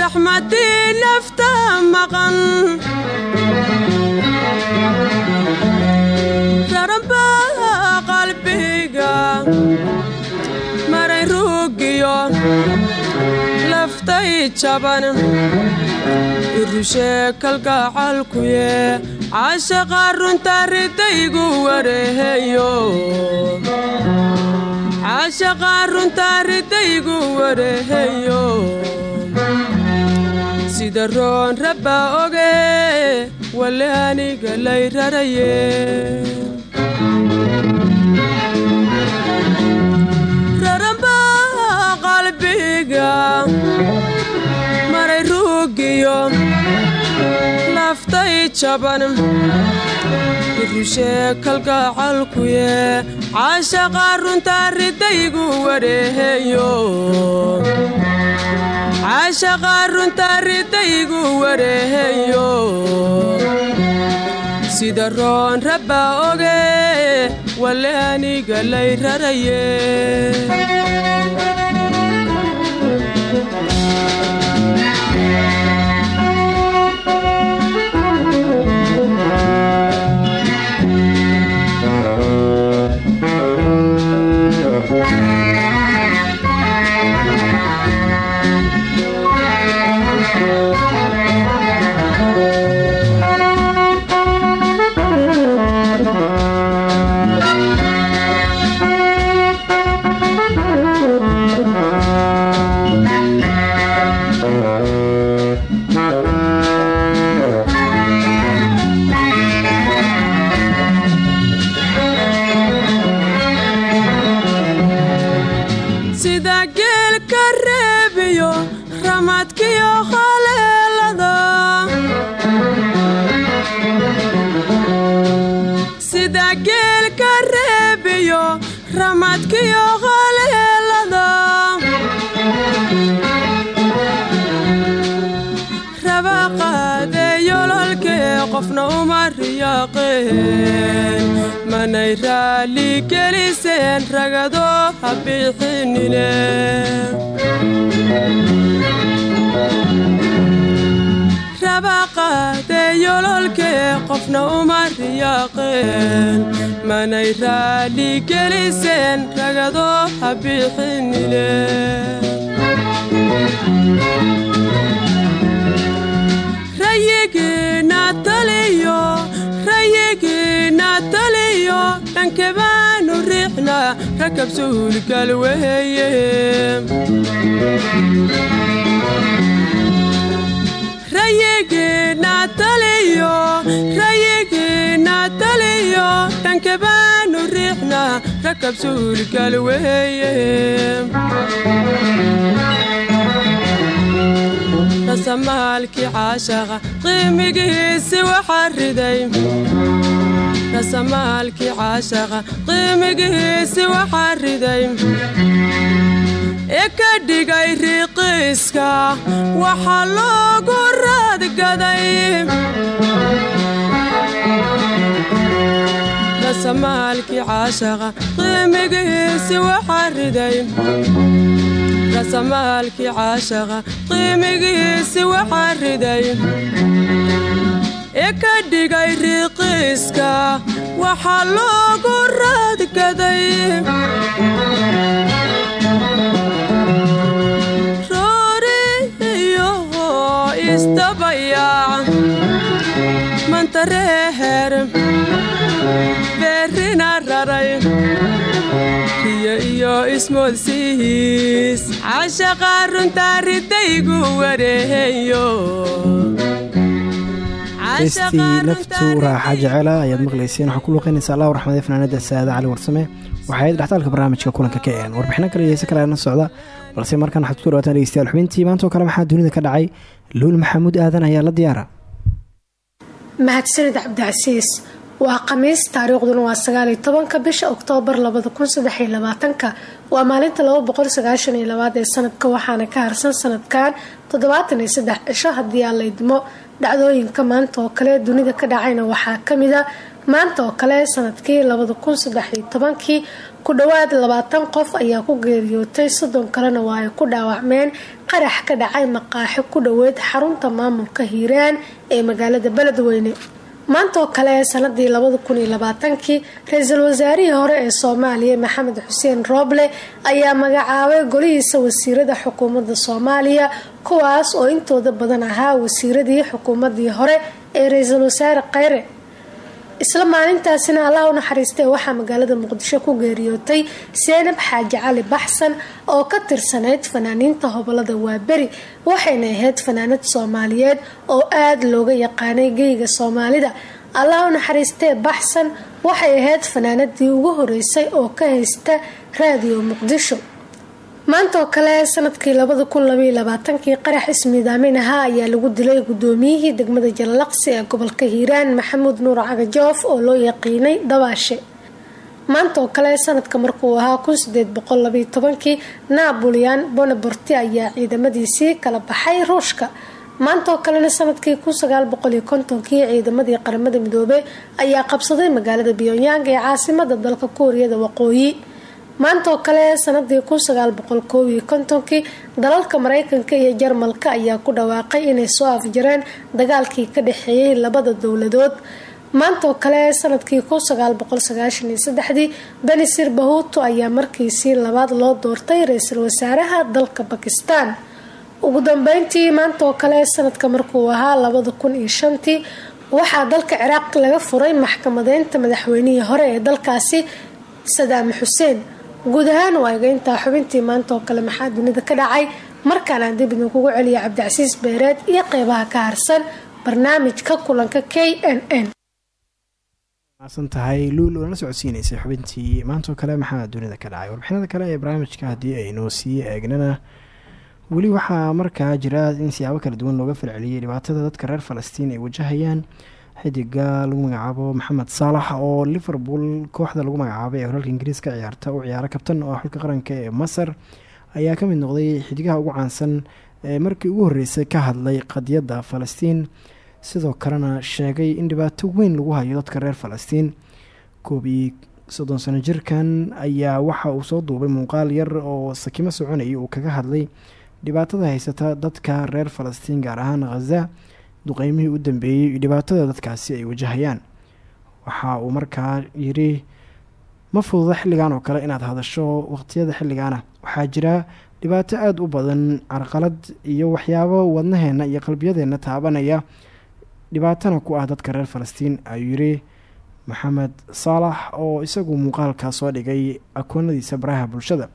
raxmadii nafta maqan maray ruugiyo laftay jaban irushee kalgacalkuye caashaqa runta ridaygu wareeheyo sida roon rabba oge wale aniga lay raraye maray ruugiyo laftay jaban irushee kalgacalkuye caashaqa runta ridaygu wareeheyo caashaqa runta ridaygu wareeheyo sida roon rabba oge wale aniga lay raraye sida manay raali geliseen ragado ha bixinine raba qaade yololkee qofna uma riyaaqeen manay raali geliseen ragado ha bixinine rayigiina taliyo rayigiina taliyo dhankebaanu riixna rakab suulgal weeye dhankebaanu riixna rakab suulgal weeye rasamaalkii caashaqa qiimigiisi waxaa riday rasamaalkii caashaqa qiimigiisi waxaa riday ee ka dhigay riiqiiska waxaa loogu raadgaday. Rasamaalkii caashaqa qiimigiisi waxaa riday rasamaalkii caashaqa qiimigiisi waxaa riday ee ka dhigay riiqiiska waxaa loogu raadgaday mantareeher beerina raray riyo iyo ismoodsihiis caashaqa runtaa ridaygu wareeheyo heestii naftu raaxa jecela ayaad maqlayseen waxaa ku luuqeynaysa allah raxmade fanaanada saada cali warsame. Waxay ahayd dhextaalka barnaamijka kulanka k n warbixino kale iyo heese socda. Balse markaan waxaad ku dhawaataan dhegeystayaal xubintii maantoo kale maxaa dunida ka dhacay? Luul maxamuud aadan ayaa la diyaara. Mahadsanid cabdicasiis waa khamiis taariikhduna waa sagaaliyo tobanka bisha oktoobar labada kun labaatanka. Waa maalinta laba boqol sagaashan labaad ee sanadka waxaana ka harsan sanadkan toddobaatan iyo saddex cisho haddii aan laydmo dhacdooyinka maanta oo kale dunida ka dhacayna waxaa ka mid a. Maanta oo kale sannadkii labada kun tobankii ku dhowaad labaatan qof ayaa ku geeriyootay. Soddon kalena waa ay ku dhaawacmeen. Qarax ka dhacay maqaaxi ku dhoweyd xarunta maamulka hiiraan ee magaalada beledweyne maanta oo kale sanadii labada kun iyo labaatankii ra'iisul wasaarihii hore ee soomaaliya maxamed xuseen rooble ayaa magacaabay golihiisa wasiirada xukuumadda soomaaliya kuwaas oo intooda badan ahaa wasiiradii xukuumadii hore ee ra'iisul wasaare kheyre isla maalintaasina allah u naxariistay waxaa magaalada muqdisho ku geeriyootay seenab xaaji cali baxsan oo ka tirsanayd fanaaniinta hobolada waaberi waxayna ahayd fanaanad soomaaliyeed oo aada looga yaqaanay geyga soomaalida. Allah u naxariistee baxsan waxay ahayd fanaanadii ugu horeysay oo ka haysta raadiyo muqdisho maanta kale sannadkii labada kun qarax ismiidaamin ahaa ayaa lagu dilay gudoomiyihii degmada jalalaqsi ee gobolka hiiraan maxamuud nuur cagajoof oo loo yaqiinay dabaashe. Maanta kale sanadka markuu ahaa kun sideed boqol labaiyo tobankii nabulian bonaborti ayaa ciidamadiisii kala baxay ruushka. Maanta oo kalena sannadkii kun sagaal boqol iyo kontonkii ciidamadii qaramada midoobey ayaa qabsaday magaalada pyongyang ee caasimada dalka kuuriyada waqooyi maanta oo kale sanadii kun sagaal boqol koob kontonkii dalalka mareykanka iyo jarmalka ayaa ku dhawaaqay inay soo afjareen dagaalkii ka dhexeeyay labada dowladood. Maanta oo kale sannadkii kun sagaal boqol sagaashan iyo saddexdii benisir bahuto ayaa markiisii labaad loo doortay ra'iisul wasaaraha dalka bakistan ugu dambeyntii maanta oo kale sanadka markuu ahaa labada kun iyo shantii waxaa dalka ciraaq laga furay maxkamadeynta madaxweynihii hore ee dalkaasi sadaam xuseen guud ahaan waa xubintii maanta oo kale maxaa dunida ka dhacay. Markaanaan dib idinkugu celiya cabdicasiis beereed iyo qeybaha ka harsan barnaamijka kulanka k n n. Maasan tahay luul oo nala socodsiineysay xubintii maantaoo kale maxaa dunida ka dhacay? Warbixinada kale ee barnaamijka haddii aynu sii eegnana weli waxaa markaa jira in siyaabo kala duwan looga falceliyay dhibaatada dadka reer falastiin ay wajahayaan xidiga lagu magacaabo maxamed saalax oo liverpool kooxda lagu magacaabay ee holalka ingiriiska ciyaarta u ciyaaro kabtan oo xulka qaranka ee masar ayaa ka mid noqday xidigaha ugu caansan ee markii ugu horeysay ka hadlay qadiyadda falastiin. Sidoo kalena sheegay in dhibaato weyn lagu hayo dadka reer falastiin. Koob iyo soddon sano jirkan ayaa waxa uu soo duubay muuqaal yar oo sakimo soconayay uu kaga hadlay dhibaatada haysata dadka reer falastiin gaar ahaan khaza duqeymihii u dambeeyey iyo dhibaatada dadkaasi ay wajahayaan. Waxa uu markaa yiri ma fududa xilligan oo kale inaad hadasho waqtiyada xilligaana waxaa jira dhibaato aada u badan carqalad iyo waxyaabo wadnaheena iyo qalbiyadeenna taabanaya. Dhibaatana ku ah dadka reer falastiin ayuu yiri. Maxamed saalax oo isagu muuqaalka soo dhigay akoonadiisa baraha bulshada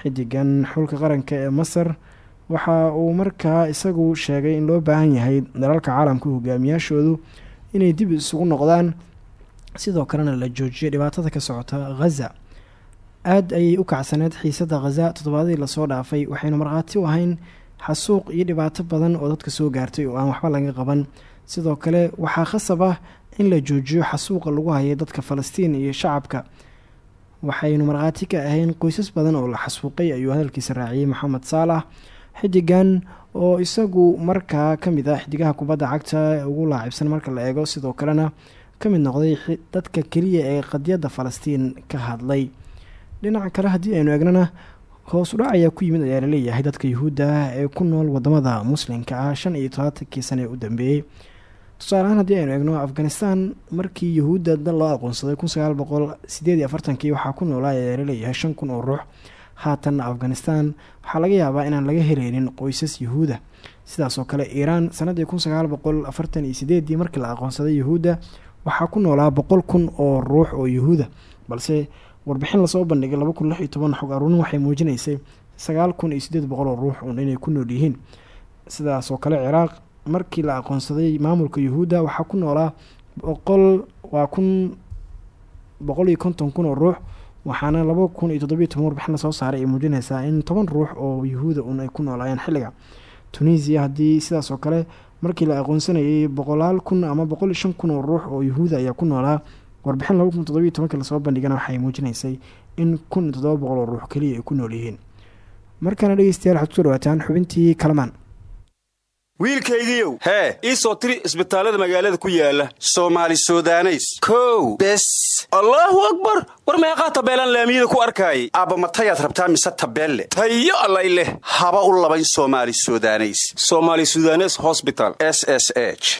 xidigan xulka qaranka ee masar waxa uu markaa isagu sheegay in loo baahan yahay dalalka caalamka hogaamiyaashoodu inay dib isugu noqdaan. Sidoo kalena la joojiyo dhibaatada ka socota khaza aada ayay u kacsaneed xiisada khaza toddobaadadii la soo dhaafay waxaynu markhaati u ahayn xasuuq iyo dhibaato badan oo dadka soo gaartay oo aan waxba laga qaban. Sidoo kale waxaa khasab ah in la joojiyo xasuuqa lagu hayay dadka falastiin iyo shacabka. Waxaynu markhaati ka ahayn qoysas badan oo la xasuuqay ayuu hadalkiisa raaciyey maxamed saalax xidigan oo isagu markaa ka mid ah xidigaha kubadda cagta ugu laacibsan marka la eego sidoo kalena ka mid noqday dadka keliya ee qadiyadda falastiin ka hadlay. Dhinaca kale haddii aynu eegnana hoos udhac ayaa ku yimid ayaa la leeyahay dadka yuhuudda ee ku nool waddamada muslimka ah shan iyo tobaatankii sane ee u dambeeyey tusaaleahaan haddii aynu eegno afghanistan markii yuhuudda dal loo aqoonsaday kun sagaal boqol sideed iyo afartankii waxaa ku noolaa ayaa la leeyahay shan kun oo ruux haatanna afghanistan. Waxaa laga yaabaa inaan laga heleynin qoysas yuhuuda sidaasoo kale iiraan sanadii kun sagaal boqol afartan iyo sideedii markii la aqoonsaday yuhuudda waxaa ku noolaa boqol kun oo ruux oo yuhuuda balse warbixin la soo bandhigay laba kun lix iyo toban xog aruurin waxay muujinaysay sagaal kun iyo sideed boqol oo ruux uun inay ku nool yihiin. Sidaasoo kale ciraaq markii la aqoonsaday maamulka yuhuudda waxaa ku noolaa boqol waa kun boqol iyo konton kun oo ruux waxaana laba kun iyo toddobiyo toban warbixin la soo saaray ay muujinaysaa in toban ruux oo yuhuuda un ay ku noolaayeen xilliga tunisia. Haddii sidaas oo kale markii la aqoonsanayay boqolaal kun ama boqol shan kun oo ruux oo yuhuuda ayaa ku noolaa warbixin laba kun toddobiyo tobankii la soo bandhigana waxay muujinaysay in kun iyo toddoba boqol oo ruux keliya ay ku nool yihiin. Markaana dhegeystayaal waxaad ku soo dhawaataan xubintii kalamaan wiilkaygiiow hee ii soo tiri isbitaallada magaalada ku yaalla soomaali sudaneys. Kow bes. Allaahu akbar! War meeqaa tabeelaan laamiyada ku arkaayay aabba matayaad rabtaa mise tabeelle? Tayo allay leh. Haba u labayn soomaali sudaneys. Soomaali sudanes hosbital s s h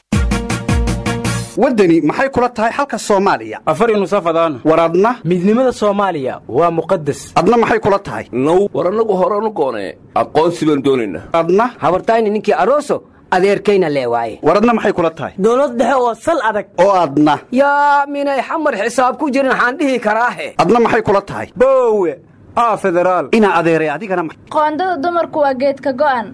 waddani maxay kula tahay xalka soomaaliya? Afari nusafadaan war adna? Midnimada soomaaliya waa muqadas adna maxay kula tahay? Now war annagu horanu goonee. Aqoonsi baan doonaynaa adna? Habartayni ninkii aroso adeerkayna lee waaye. War adna maxay kula tahay? Dowlad dhexe oo sal adag. Oo adna. Yaa minay xamar xisaab ku jirin waxaan dhihi karaahe. Adna maxay kula tahay? Boowe aa federaal. Inaa adeeray adigana qoondada dumarku waa geedka go'an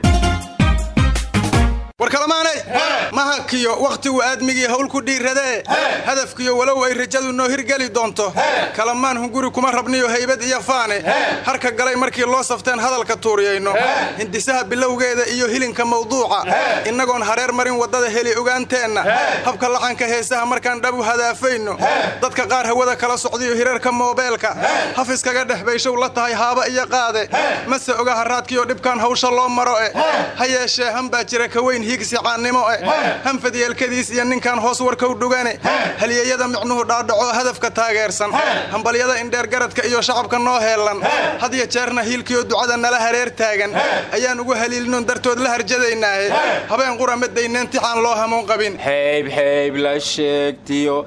war kalamaanay mahankiyo wakhtigu aadmigii hawl ku dhiiradee hadafkiyo walow ay rajadu noo hirgeli doonto. Kalamaan hunguri kuma rabniyo haybad iyo faane. Harka galay markii loo safteen hadalka tuuriyayno. Hindisaha bilowgeeda iyo hilinka mawduuca. Innagoon hareer marin waddada heli ogaanteenna habka laxanka heesaha markaan dhabu hadaafayno. Dadka qaar hawada kala socdiyo hirarka moobeelka. Hafiskaga dhex bayshow la tahay haaba iyo qaade. Mase oga haraadkiyo dhibkaan hawsha loo maro e. Ha yeeshee hanbaa jira kaweyn higsi caannimo e hanfad yeelkadiis iyo ninkan hoos warkow dhugane halyeeyada micnuhu dhaadhaco hadafka taageersan. Hambalyada indheer garadka iyo shacabka noo heellan. Had ya jeerna hiilkiyo ducada nala hareer taagan. Ayaan ugu haliilinoon dartood la harjadaynaahe habeen qura ma dayneen tixaan loo hamuun qabin. Xeybxeyb la sheegtiyo.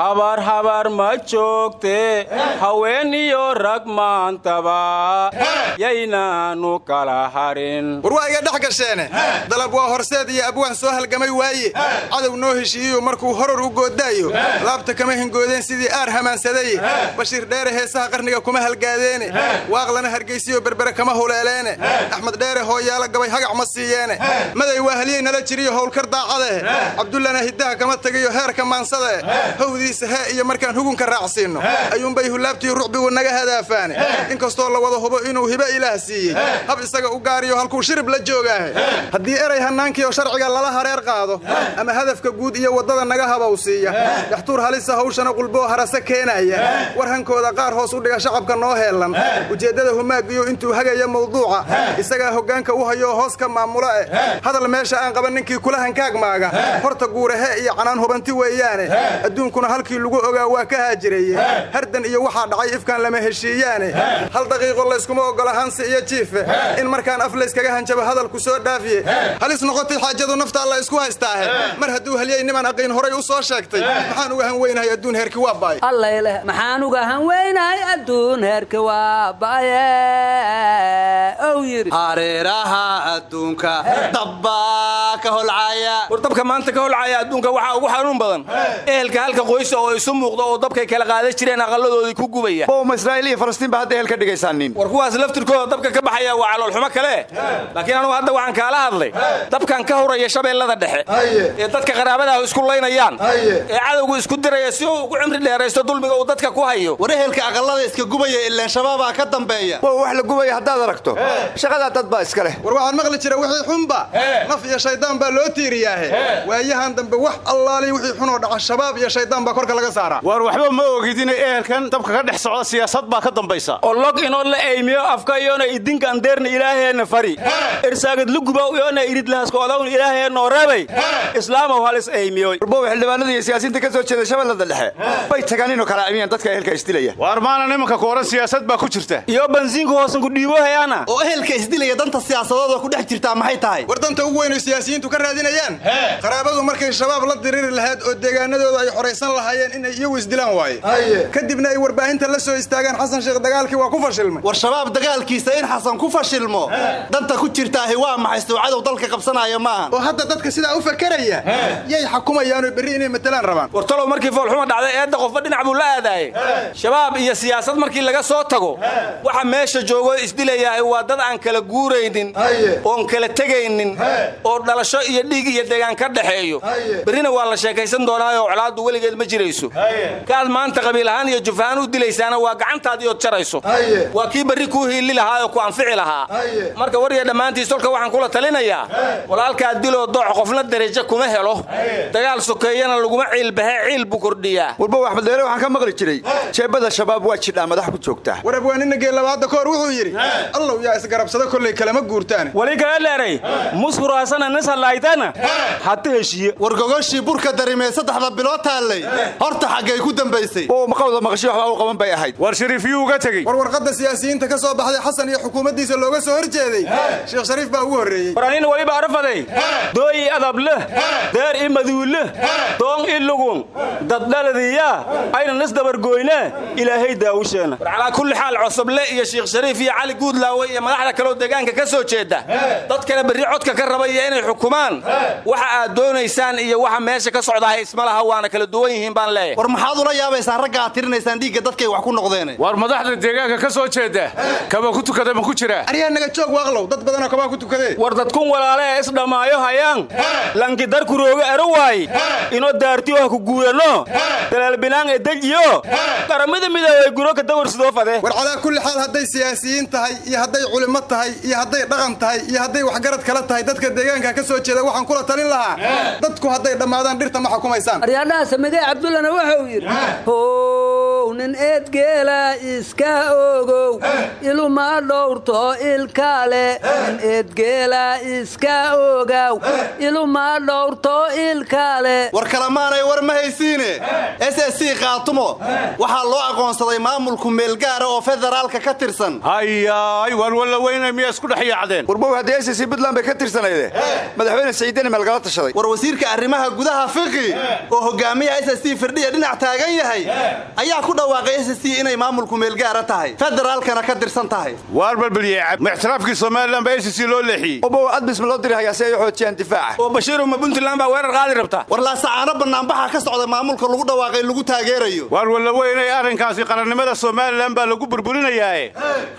Habar habar ma joogte. Haween iyo rag maantaba. Yaynaanu kala harin. War waa iga dhex gasheene. Dalab waa horseed iyo abwaan soo halgamay waaye. Cadow noo heshiiyeyo markuu horor u goodaayo. Laabta kama hingoodeen sidii aar hamaansaday bashiir dheere heesaha qarniga kuma halgaadeene waaqlana hargaysiyo berbere kama huleeleene. Axmed dheere hooyaala gabay hagac ma siiyeene. Maday waa halyey nala jiriyo howlkar daacadeh cabdullana hiddaha kama tegayo heerka maansadae howdiisa hee iyo markaan hugunka raacsiinno. Ayuunbay hulaabtiyo rucbigu naga hadaafaane. Inkastoo la wada hubo inuu hibo ilaah siiyey hab isaga u gaariyo halkuu shirib la joogaahe. Haddii eray hanaankiio sharciga lala hareer qaado ama hadafka guud iyo waddada naga habawsiiya daxtuur halisa hawshana qulboo harase keenaya. War hankooda qaar hoos u dhiga shacabka noo heellan. Ujeeddada humaagiyo intuu hagaya mawduuca. Isagaa hoggaanka u hayoo hoos ka maamula eh hadal meesha aan qaban ninkii kula hankaag maaga. Horta guurahe iyo canaan hubanti weeyaane. Adduunkuna halkii lagu ogaa waa ka haajiraye hardan iyo waxaa dhacay ifkaan lama heshiiyaane. Hal daqiiqo layskuma oggola hansi iyo jiife. In markaan af layskaga hanjabo hadalku soo dhaafiye halis noqotay xaajadu naftaa la isku haystaahe mar hadduu halyey niman aqiin horay u soo sheegtay maxaan uga han weynahay adduun heerki waa baay allayleh maxaan uga han weynahay adduun heerki waa baaye ow yidhi hareeraha adduunka dabbaa ka holcaya war dabka maanta ka holcaya adduunka waxaa ugu xanuun badan ehelka halka qoysa oo isu muuqda oo dabkay kala qaadan jireen aqalladoodii ku gubaya bowma israa'iil iyo falastiin ba hadda ehel ka dhigaysaanin war kuwaas laftirkooda dabka ka baxaya waa caloolxumo kale laakiin anugu hadda waxaan kaala hadlay dabkan ka horaya shabeellada dhexe ee dadka qaraabadaah isku laynayaan. Ee cadowgu isku diraya si uu ugu cimri dheeraysto dulmiga uu dadka ku hayo. War ehelka aqallada iska gubaya ileen shabaabaa ka dambeeya. Wa wax la gubaya haddaad aragto. Shaqadaa dad baa iska leh. War waxaan maqli jira wixii xunba. Naf iyo shaydaan baa loo tiiriyaahe. Waayahan dambe wax allaali wixii xunoo dhaca. Shabaab iyo shaydaan baa korka laga saaraa. War waxba ma ogidin ehelkan dabka ka dhex socda siyaasad baa ka dambaysa. Oo log inoo la eymiyo afka iyona idinkan deerna ilaaheenna fari. Irsaagad luguba iyona iridlahaskoodawna ilaaheenno reebay. Islaamow halis eymiyoy warbow xildhibaanada iyo siyaasiyiinta ka soo jeeda shabeellada dhexe bay tagaan inuu kala amiyaan dadka ehelka isdilaya. Waar maana nimanka kooran siyaasad baa ku jirta. Iyo bansiinku hoosanku dhiibo hayaana oo ehelka isdilaya danta siyaasadooda ku dhex jirtaa maxay tahay? War danta ugu weyn oo siyaasiyiintu ka raadinayaan. Qaraabadu markay shabaab la diriri lahayd oo deegaanadooda ay xoraysan lahaayeen inay iyagu isdilaan waaye. Kadibna ay warbaahinta la soo istaagaan xasan sheekh dagaalkii waa ku fashilmay. War shabaab dagaalkiisa in xasan ku fashilmo danta ku jirtaahi waa maxay suu cadow dalka qabsanaya maahan oo hadda dadka sidaa u fakaraya. Keliya yay xakumayaanoo berri inay matalaan rabaan. War talow markii foolxuma dhacday eedda qofba dhinac buu la aadaaye shabaab iyo siyaasad markii laga soo tago waxa meesha joogoo isdilayahay waa dad aan kala guuraynin oon kala tegaynin oo dhalasho iyo dhiig iyo degaan ka dhexeeyo berrina waa la sheekaysan doonaayo colaaddu weligeed ma jirayso. Kaad maanta qabiil ahaan iyo jufahaan u dilaysaana waa gacantaadii ood jarayso. Waa kii berri kuu hiili lahaa oo ku anfici lahaa. Marka warya dhammaantiis tolka waxaan kula talinayaa walaalkaa diloo doox qofna derajo kuma helo. Dagaal sokeeyana laguma ciilbahe ciil buu kordhiyaa. Warbow axmed dheere waxaan ka maqli jiray. Jeebada shabaab waa jidhaa madax ku joogtaa war abwaanina geelabaadda ka hor wuxuu yidhi allow yaa isgarabsado kollay kalama guurtaane wali kala leeray mushuraasana nisalaytana hata heshiye. War gogoshii burka darimee saddexda bilood taallay. Horta xaggay ku dambaysay. Oo maqawda maqashi waxbaa u qaban bay ahayd. War shariifyuu uga tegey. War warqadda siyaasiyiinta ka soo baxday xasan iyo xukuumaddiisa looga soo hor jeeday sheekh shariif baa ugu horreeyey. War anina waliba arafaday dooyi adableh deer i maduulle doon i lugun daddhaladiya ayna nis dabargoyne ilaahay daawusheena war calaa kulli xaal cosoble iyo sheekh shariif iyo cali guudlaawe iyo madaxda kaleo deegaanka ka soo jeeda. Dad kale berri codka ka rabaya inay xukumaan. Waxa aad doonaysaan iyo waxa meesha ka socdahay isma laha waana kala duwan yihiin baan leeyahay. War maxaad ula yaabaysaan ragga aad tirinaysaan dhiigga dadkay wax ku noqdeen war madaxda deegaanka ka soo jeeda kaba ku tukada ma ku jiraa aryaa naga joog waaqlow. Dad badanoo kabaa ku tukadee war dadkun walaale ee isdhammaayo hayaan. Lanki darkurooga ero waay. Ino daartiyoha ku guurano. Dalaalbinaan ee dejiyo qaramada midoobay guro ka dawarsidoo fade. War calaa kulli xaal hadday siyaasiyiin tahay iyo hadday culimo tahay iyo hadday dhaqan tahay iyo hadday waxgarad kala tahay dadka deegaanka ka soo jeeda waxaan kula talin lahaa. Dadku hadday dhammaadaan dhirta ma xukumaysaan. Aryaadhaha samigee cabdullana wuxuu yidhi how nin eedgeela iska ogow. Iluma dhowrto ilkale nin eedgeela iska ogow iluma dhowrto ilkale war kalamaanay war ma haysiine. S s c khaatumo. Waxaa loo aqoonsaday maamulku meelgaara oo federaalka ka tirsan. Hayaay waan walla weynay miyaa isku dhex yaacdeen? Warbow haddii s c puntland bay ka tirsanayde madaxweyne saciidani meelgala tashaday. War wasiirka arrimaha gudaha fiqi oo hogaamiyaha s s c firdhiya dhinac taagan yahay ayaa ku dhawaaqay s c inay maamulku meelgaara tahay federaalkana ka tirsan tahay. Waar balbalyeecab ma ixtiraafkii somalilan baa s c loo leexiyey. Warbow adbisma loo diri xoojiyaan difaaca. Oo bashiiru ma puntland baa weerar qaadi rabta. War laasacaano bannaanbaxa ka socda maamulka lagu dhawaaqay lagu taageerayo. Waar walla weynay arrinkaasi qarannimada somalilan baa lagu burburinayaae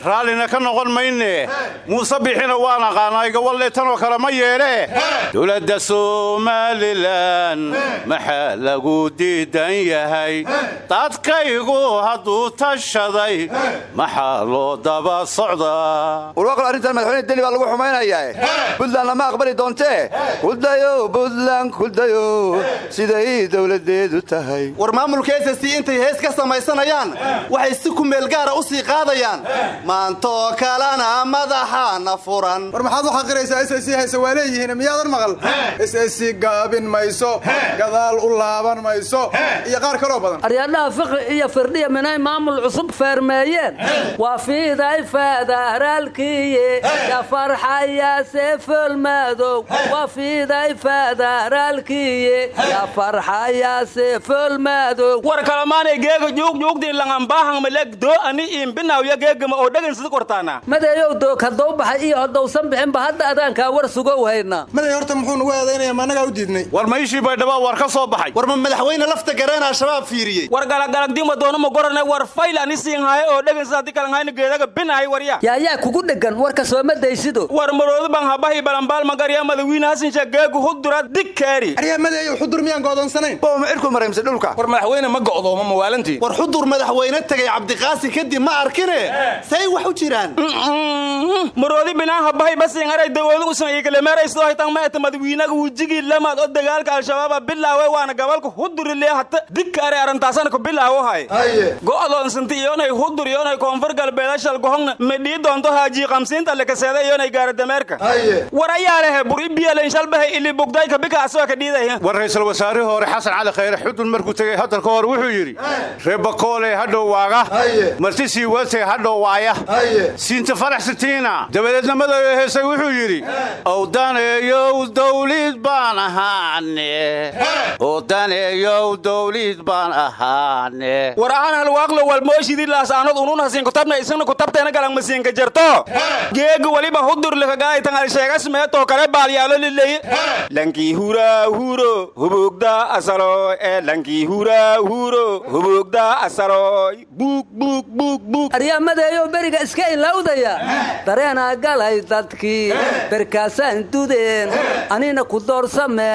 raallina ka noqon mayne. Muuse bixina waan aqaanaa igawalle tanoo kale ma yeedhee dowladda somalilan maxaa lagu diidan yahay. Dadkaygu hadduu tashaday maxaa loo daba socdaa? Warwaaqal arrintan madaxweyne deni baa lagu xumaynayaa puntland lama aqbali doontee kudayo puntland kudayo siday dowladeedu tahay war maamulka s c intay hees ka samaysanayaan waxay si ku meelgaara u sii qaadayaan maantoo kalena madaxaana furan war maxaad u xaqiraysaa s c hayse waa leeyihiin miyaadan maqal s c gaabin mayso gadaal u laaban mayso iyo qaar kaloo badan. Aryaadhaha fiqi iyo firdhiya minay maamul cusub feermeeyeen waa fiiday faadaraalkiye ya farxayaase war kalamaanay geega juugjuugdii langambaahang maleg doo ani iimbinawya geegama oo dhagan sida kortaana madayow doog haddou baxay iyo haddowsan bixinba hadda adaankaa war sugow haynaa maday horta muxuu nugu eedaynaya ma annagaa u diidnay war mayshii baydhaba war ka soo baxay. War ma madaxweyne lafta gareen al-shabaab fiiriyey. War galagalagdima doonama gorane war fayl ani siinhaaye oo dhagan sida haddii kalanhayna geedaga binahay warya yaayaa kugu dhegan warka sooma daysido. War maroodu baan habahi balambaal magarya madawiine hasinshee geegu hudura dig kaari. Aryaa madeeyow xudur miyaan go'doonsanayn bow ma cirku maraymsa dhulka? War madaxweyne ma go'doomo mawaalantii war xudur madaxweyne tegay cabdiqaasi kadib ma arkine? Say wax u jiraan. Maroodi binaan habahay basiin aray dawoodu usan kalemeeraysto haytan ma eta madawiinaga wujigii lamaad oo dagaalka al-shabaaba bilaawe waana gabalka hudurile hata digka aray arrintaasana ku bilaawo hay. Go'doonsanti iyonay hudur iyonay koonfur galbeeda shalgohongna medhii doonto haajii qamsiinta lekaseeda iyonay gaara dameerka? War ayaa lehe war ra'iisul wasaarihii hore xasan cali khayre xudun markuu tegey hadalka hore wuxuu yidhi reebakoole hadhow waaga. Martisii watay hadhow waaya. Siinta faraxsitiina dabadeedna madayo heesay wuxuu yidhi owdaneeyow dawlid baan ahaane. Owdaneeyow dawlid baan ahaane. War aan halwaaqlo walmooshidii laasaanad unun hasiin kutabna isagna kutabteena galan masiinka jarto geega waliba hudur likagaaytan alsheegas meetoo kale baalyaalo lileeye lankii huraa huro hubugda asalo ee lankii huraa huro hubugda asalo buug buug buug buug aryamadeeyo beriga iska ilowdaya dareenaa galay dadkii berkaasaan dudeen anina ku doorsame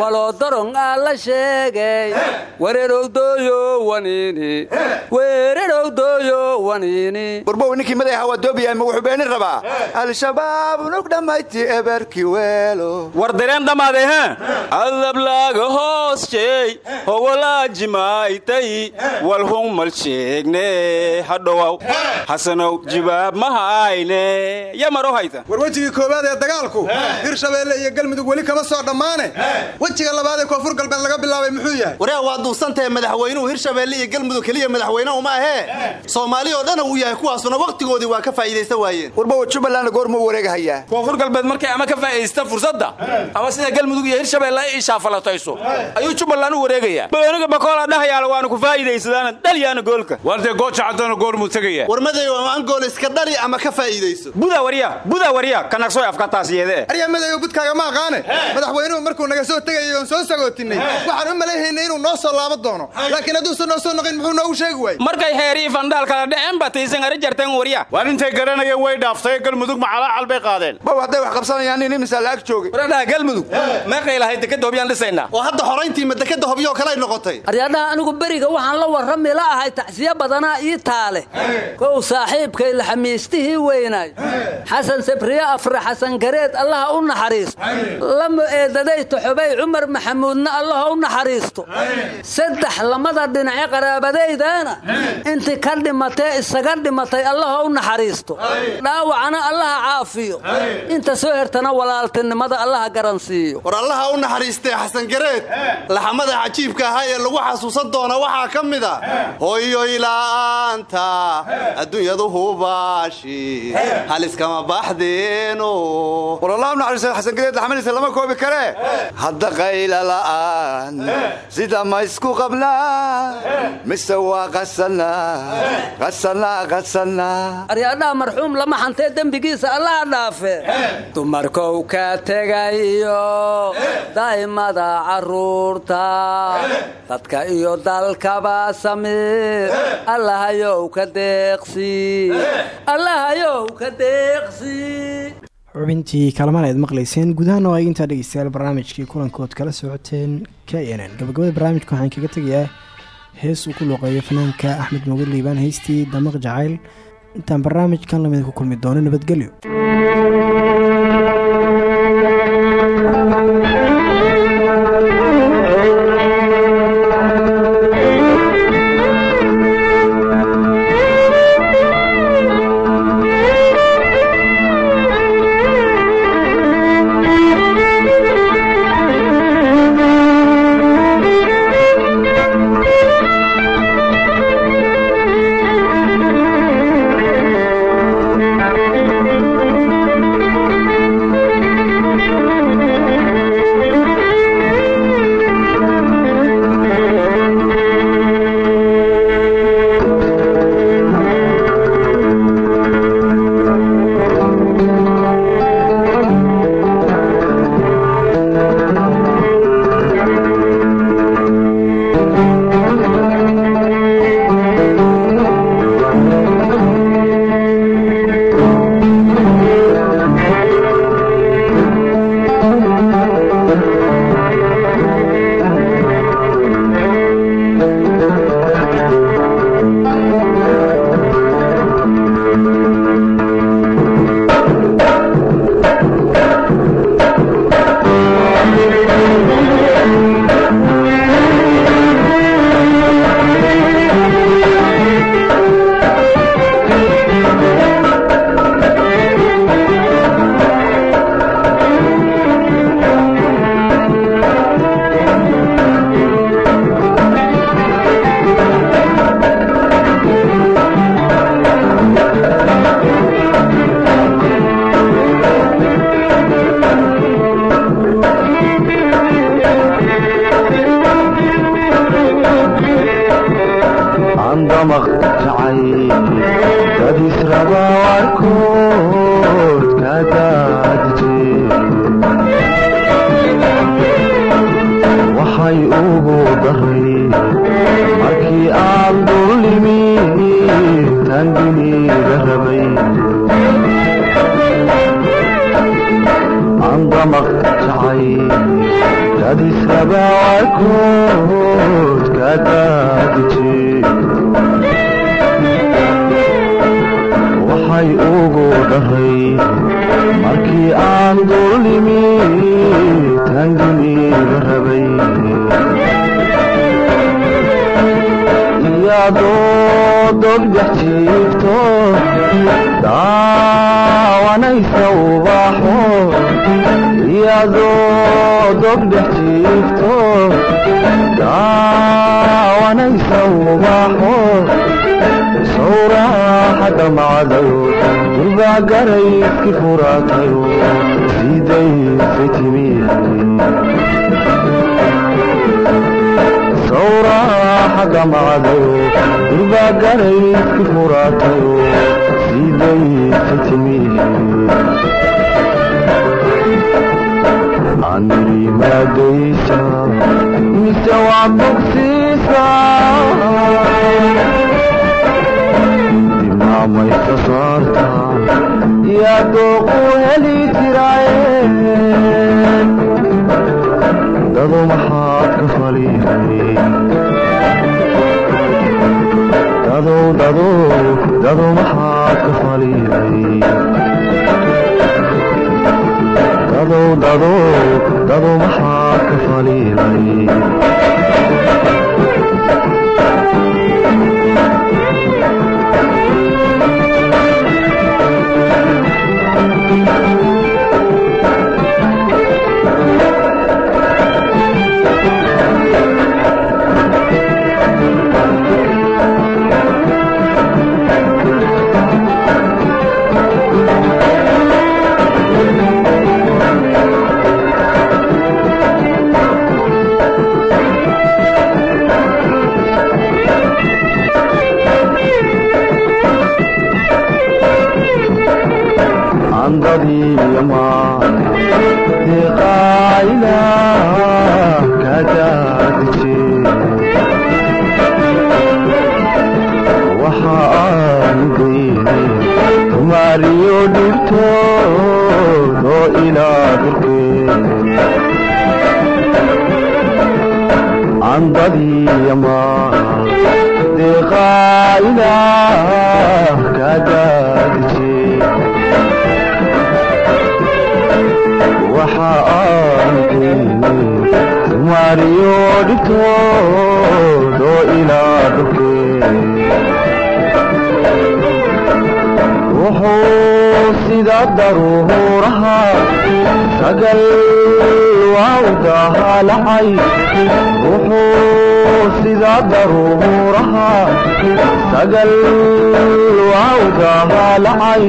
waloo doron aa la sheegay wereerowdooyo waniini weererowdooyo waniini warbow ninkii madaxa waa doobiyahay ma wuxuu beenin rabaa al-shabaab unug dhammayti war dareen dhammaaday ha adablaaga hoos jeey howolaajimaaytay walhung mal sheegne hadhowaw xasanow jibaab ma hayne yamaro hayta war wejigii koowaad ee dagaalku hirshabeelle iyo galmudug weli kama soo dhammaane wejiga labaad ee koonfur galbeed laga bilaabay muxuu yahay? Waryaa waa duusantahe madaxweynuhu hirshabeelle iyo galmudug keliya madaxweyne uma ahee soomaali oo dhana uu yahay kuwaasuna wakhtigoodii waa ka faa'iidaysan waayeen. Warbow jubbaland goorma u wareegahayaa koonfur galbeed markay ama ka faa'iidaysta fursadda ama sida galmudug iyo hirshabeelle ay ishaafalatayso ayuu jubbaland u wareegayaa. Baloniga bakoola dhahayaala waanu ku faa'iidaysadaana dhalyaana goolka. Wardee gooja caddana goormuu tegaya war madayow ama an gool iska dhali ama ka faa'iidayso. Buda warya buda warya kanagsoy afkataasiyede aryaa madayow budkaaga ma aqaane. Madaxweynuhu markuu naga soo tegayay oon soo sagootinay waxaan u malayhaynay inuu noo soo laaban doono. Laakiin hadduusan noo soo noqin muxuu noogu sheegi waayey. Markay heerii fandhaal kala dheceen bataysan ari jarteen warya waar intay garanayeen way dhaaftay galmudug macalaacal bay qaadeen la-ag joogay waradhaha galmudug meeqay lahayd dekadda hobyaan dhisaynaa oo hadda xorayntii ma dekadda hobyoo kalay noqotay? Aryadhaha anigu beriga waxaan la warrami la ahay tacsiyo badanaa ii taale. Kow saaxiibkay laxamiistihii weynaay xasan sabriye afre xasan gareed allaha u naxariisto. Lama eedaday toxobay cumar maxamuudna allaha u naxariisto. Saddex lamada dhinace qaraabadaydaana. Intii ka dhimatee isaga dhimatay allaha u naxariisto. Dhaawacana allaha caafiyo. Inta soo hertana walaaltinimada allaha garansiiyo. War allaha u naxariistee xasan gareed? Laxamada cajiibka ahaa ee lagu xasuusan doona waxaa ka mid a hooyoy la'aanta adduunyadu hubaashi haliskama baxdeeno. War allah u naxariista xasan gareed laxmadiisa lama koobi karee hadda qayla la'aan sida ma isku qabnaa mise waa qasanaa qasanaa qasanaa marxuum lama xantee dembigiisa allaha dhaafe. Dumarkow ka tegayo daa'imada dadka iyo dalkaba samiir allahayow ka deeqsi allahayow ka deeqsi. Xubintii kalamaan aad maqlayseen gudahaan oo ay intaa dhegeystayaal barnaamijkii kulankood kala socoteen k n n. Gabagabada barnaamijka waxaan kaga tegayaa hees uu ku looqeeyo fanaanka axmed moogad liibaan heystii damaq jacayl intaan barnaamijkan la mid ku kulmi doono nabadgelyo tanginiga rabay aan damaq jacay dad israba warkood ka daadije waxay ugu dharay markii aan dullimi tanginiga rabay dogdhex jiifto daawanaysa ubaxo iyadoo dogdhex jiifto daawanaysa ubaxo sawraxa damacdayo durbaa garayski furaatayo sidaysay timi sawraxa damacdayo durbaa heli jiraaye dadu maxaad ka falihay dadu maxaad ka faliilay andadiyama deqaayla tumaariyo dhibtood oo ilaa dhulkeen wuxuu sida daruuraha sagal waawdahaalacay wuxuu sida daruuraha sagal waawdahaalacay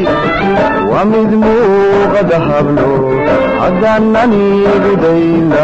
waa mid muuqada hablo haddaananigu dayna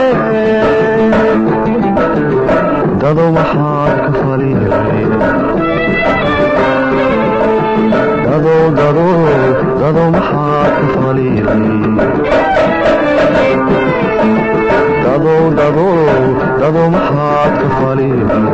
dadu maxaad ka dadu maxaad ka falihay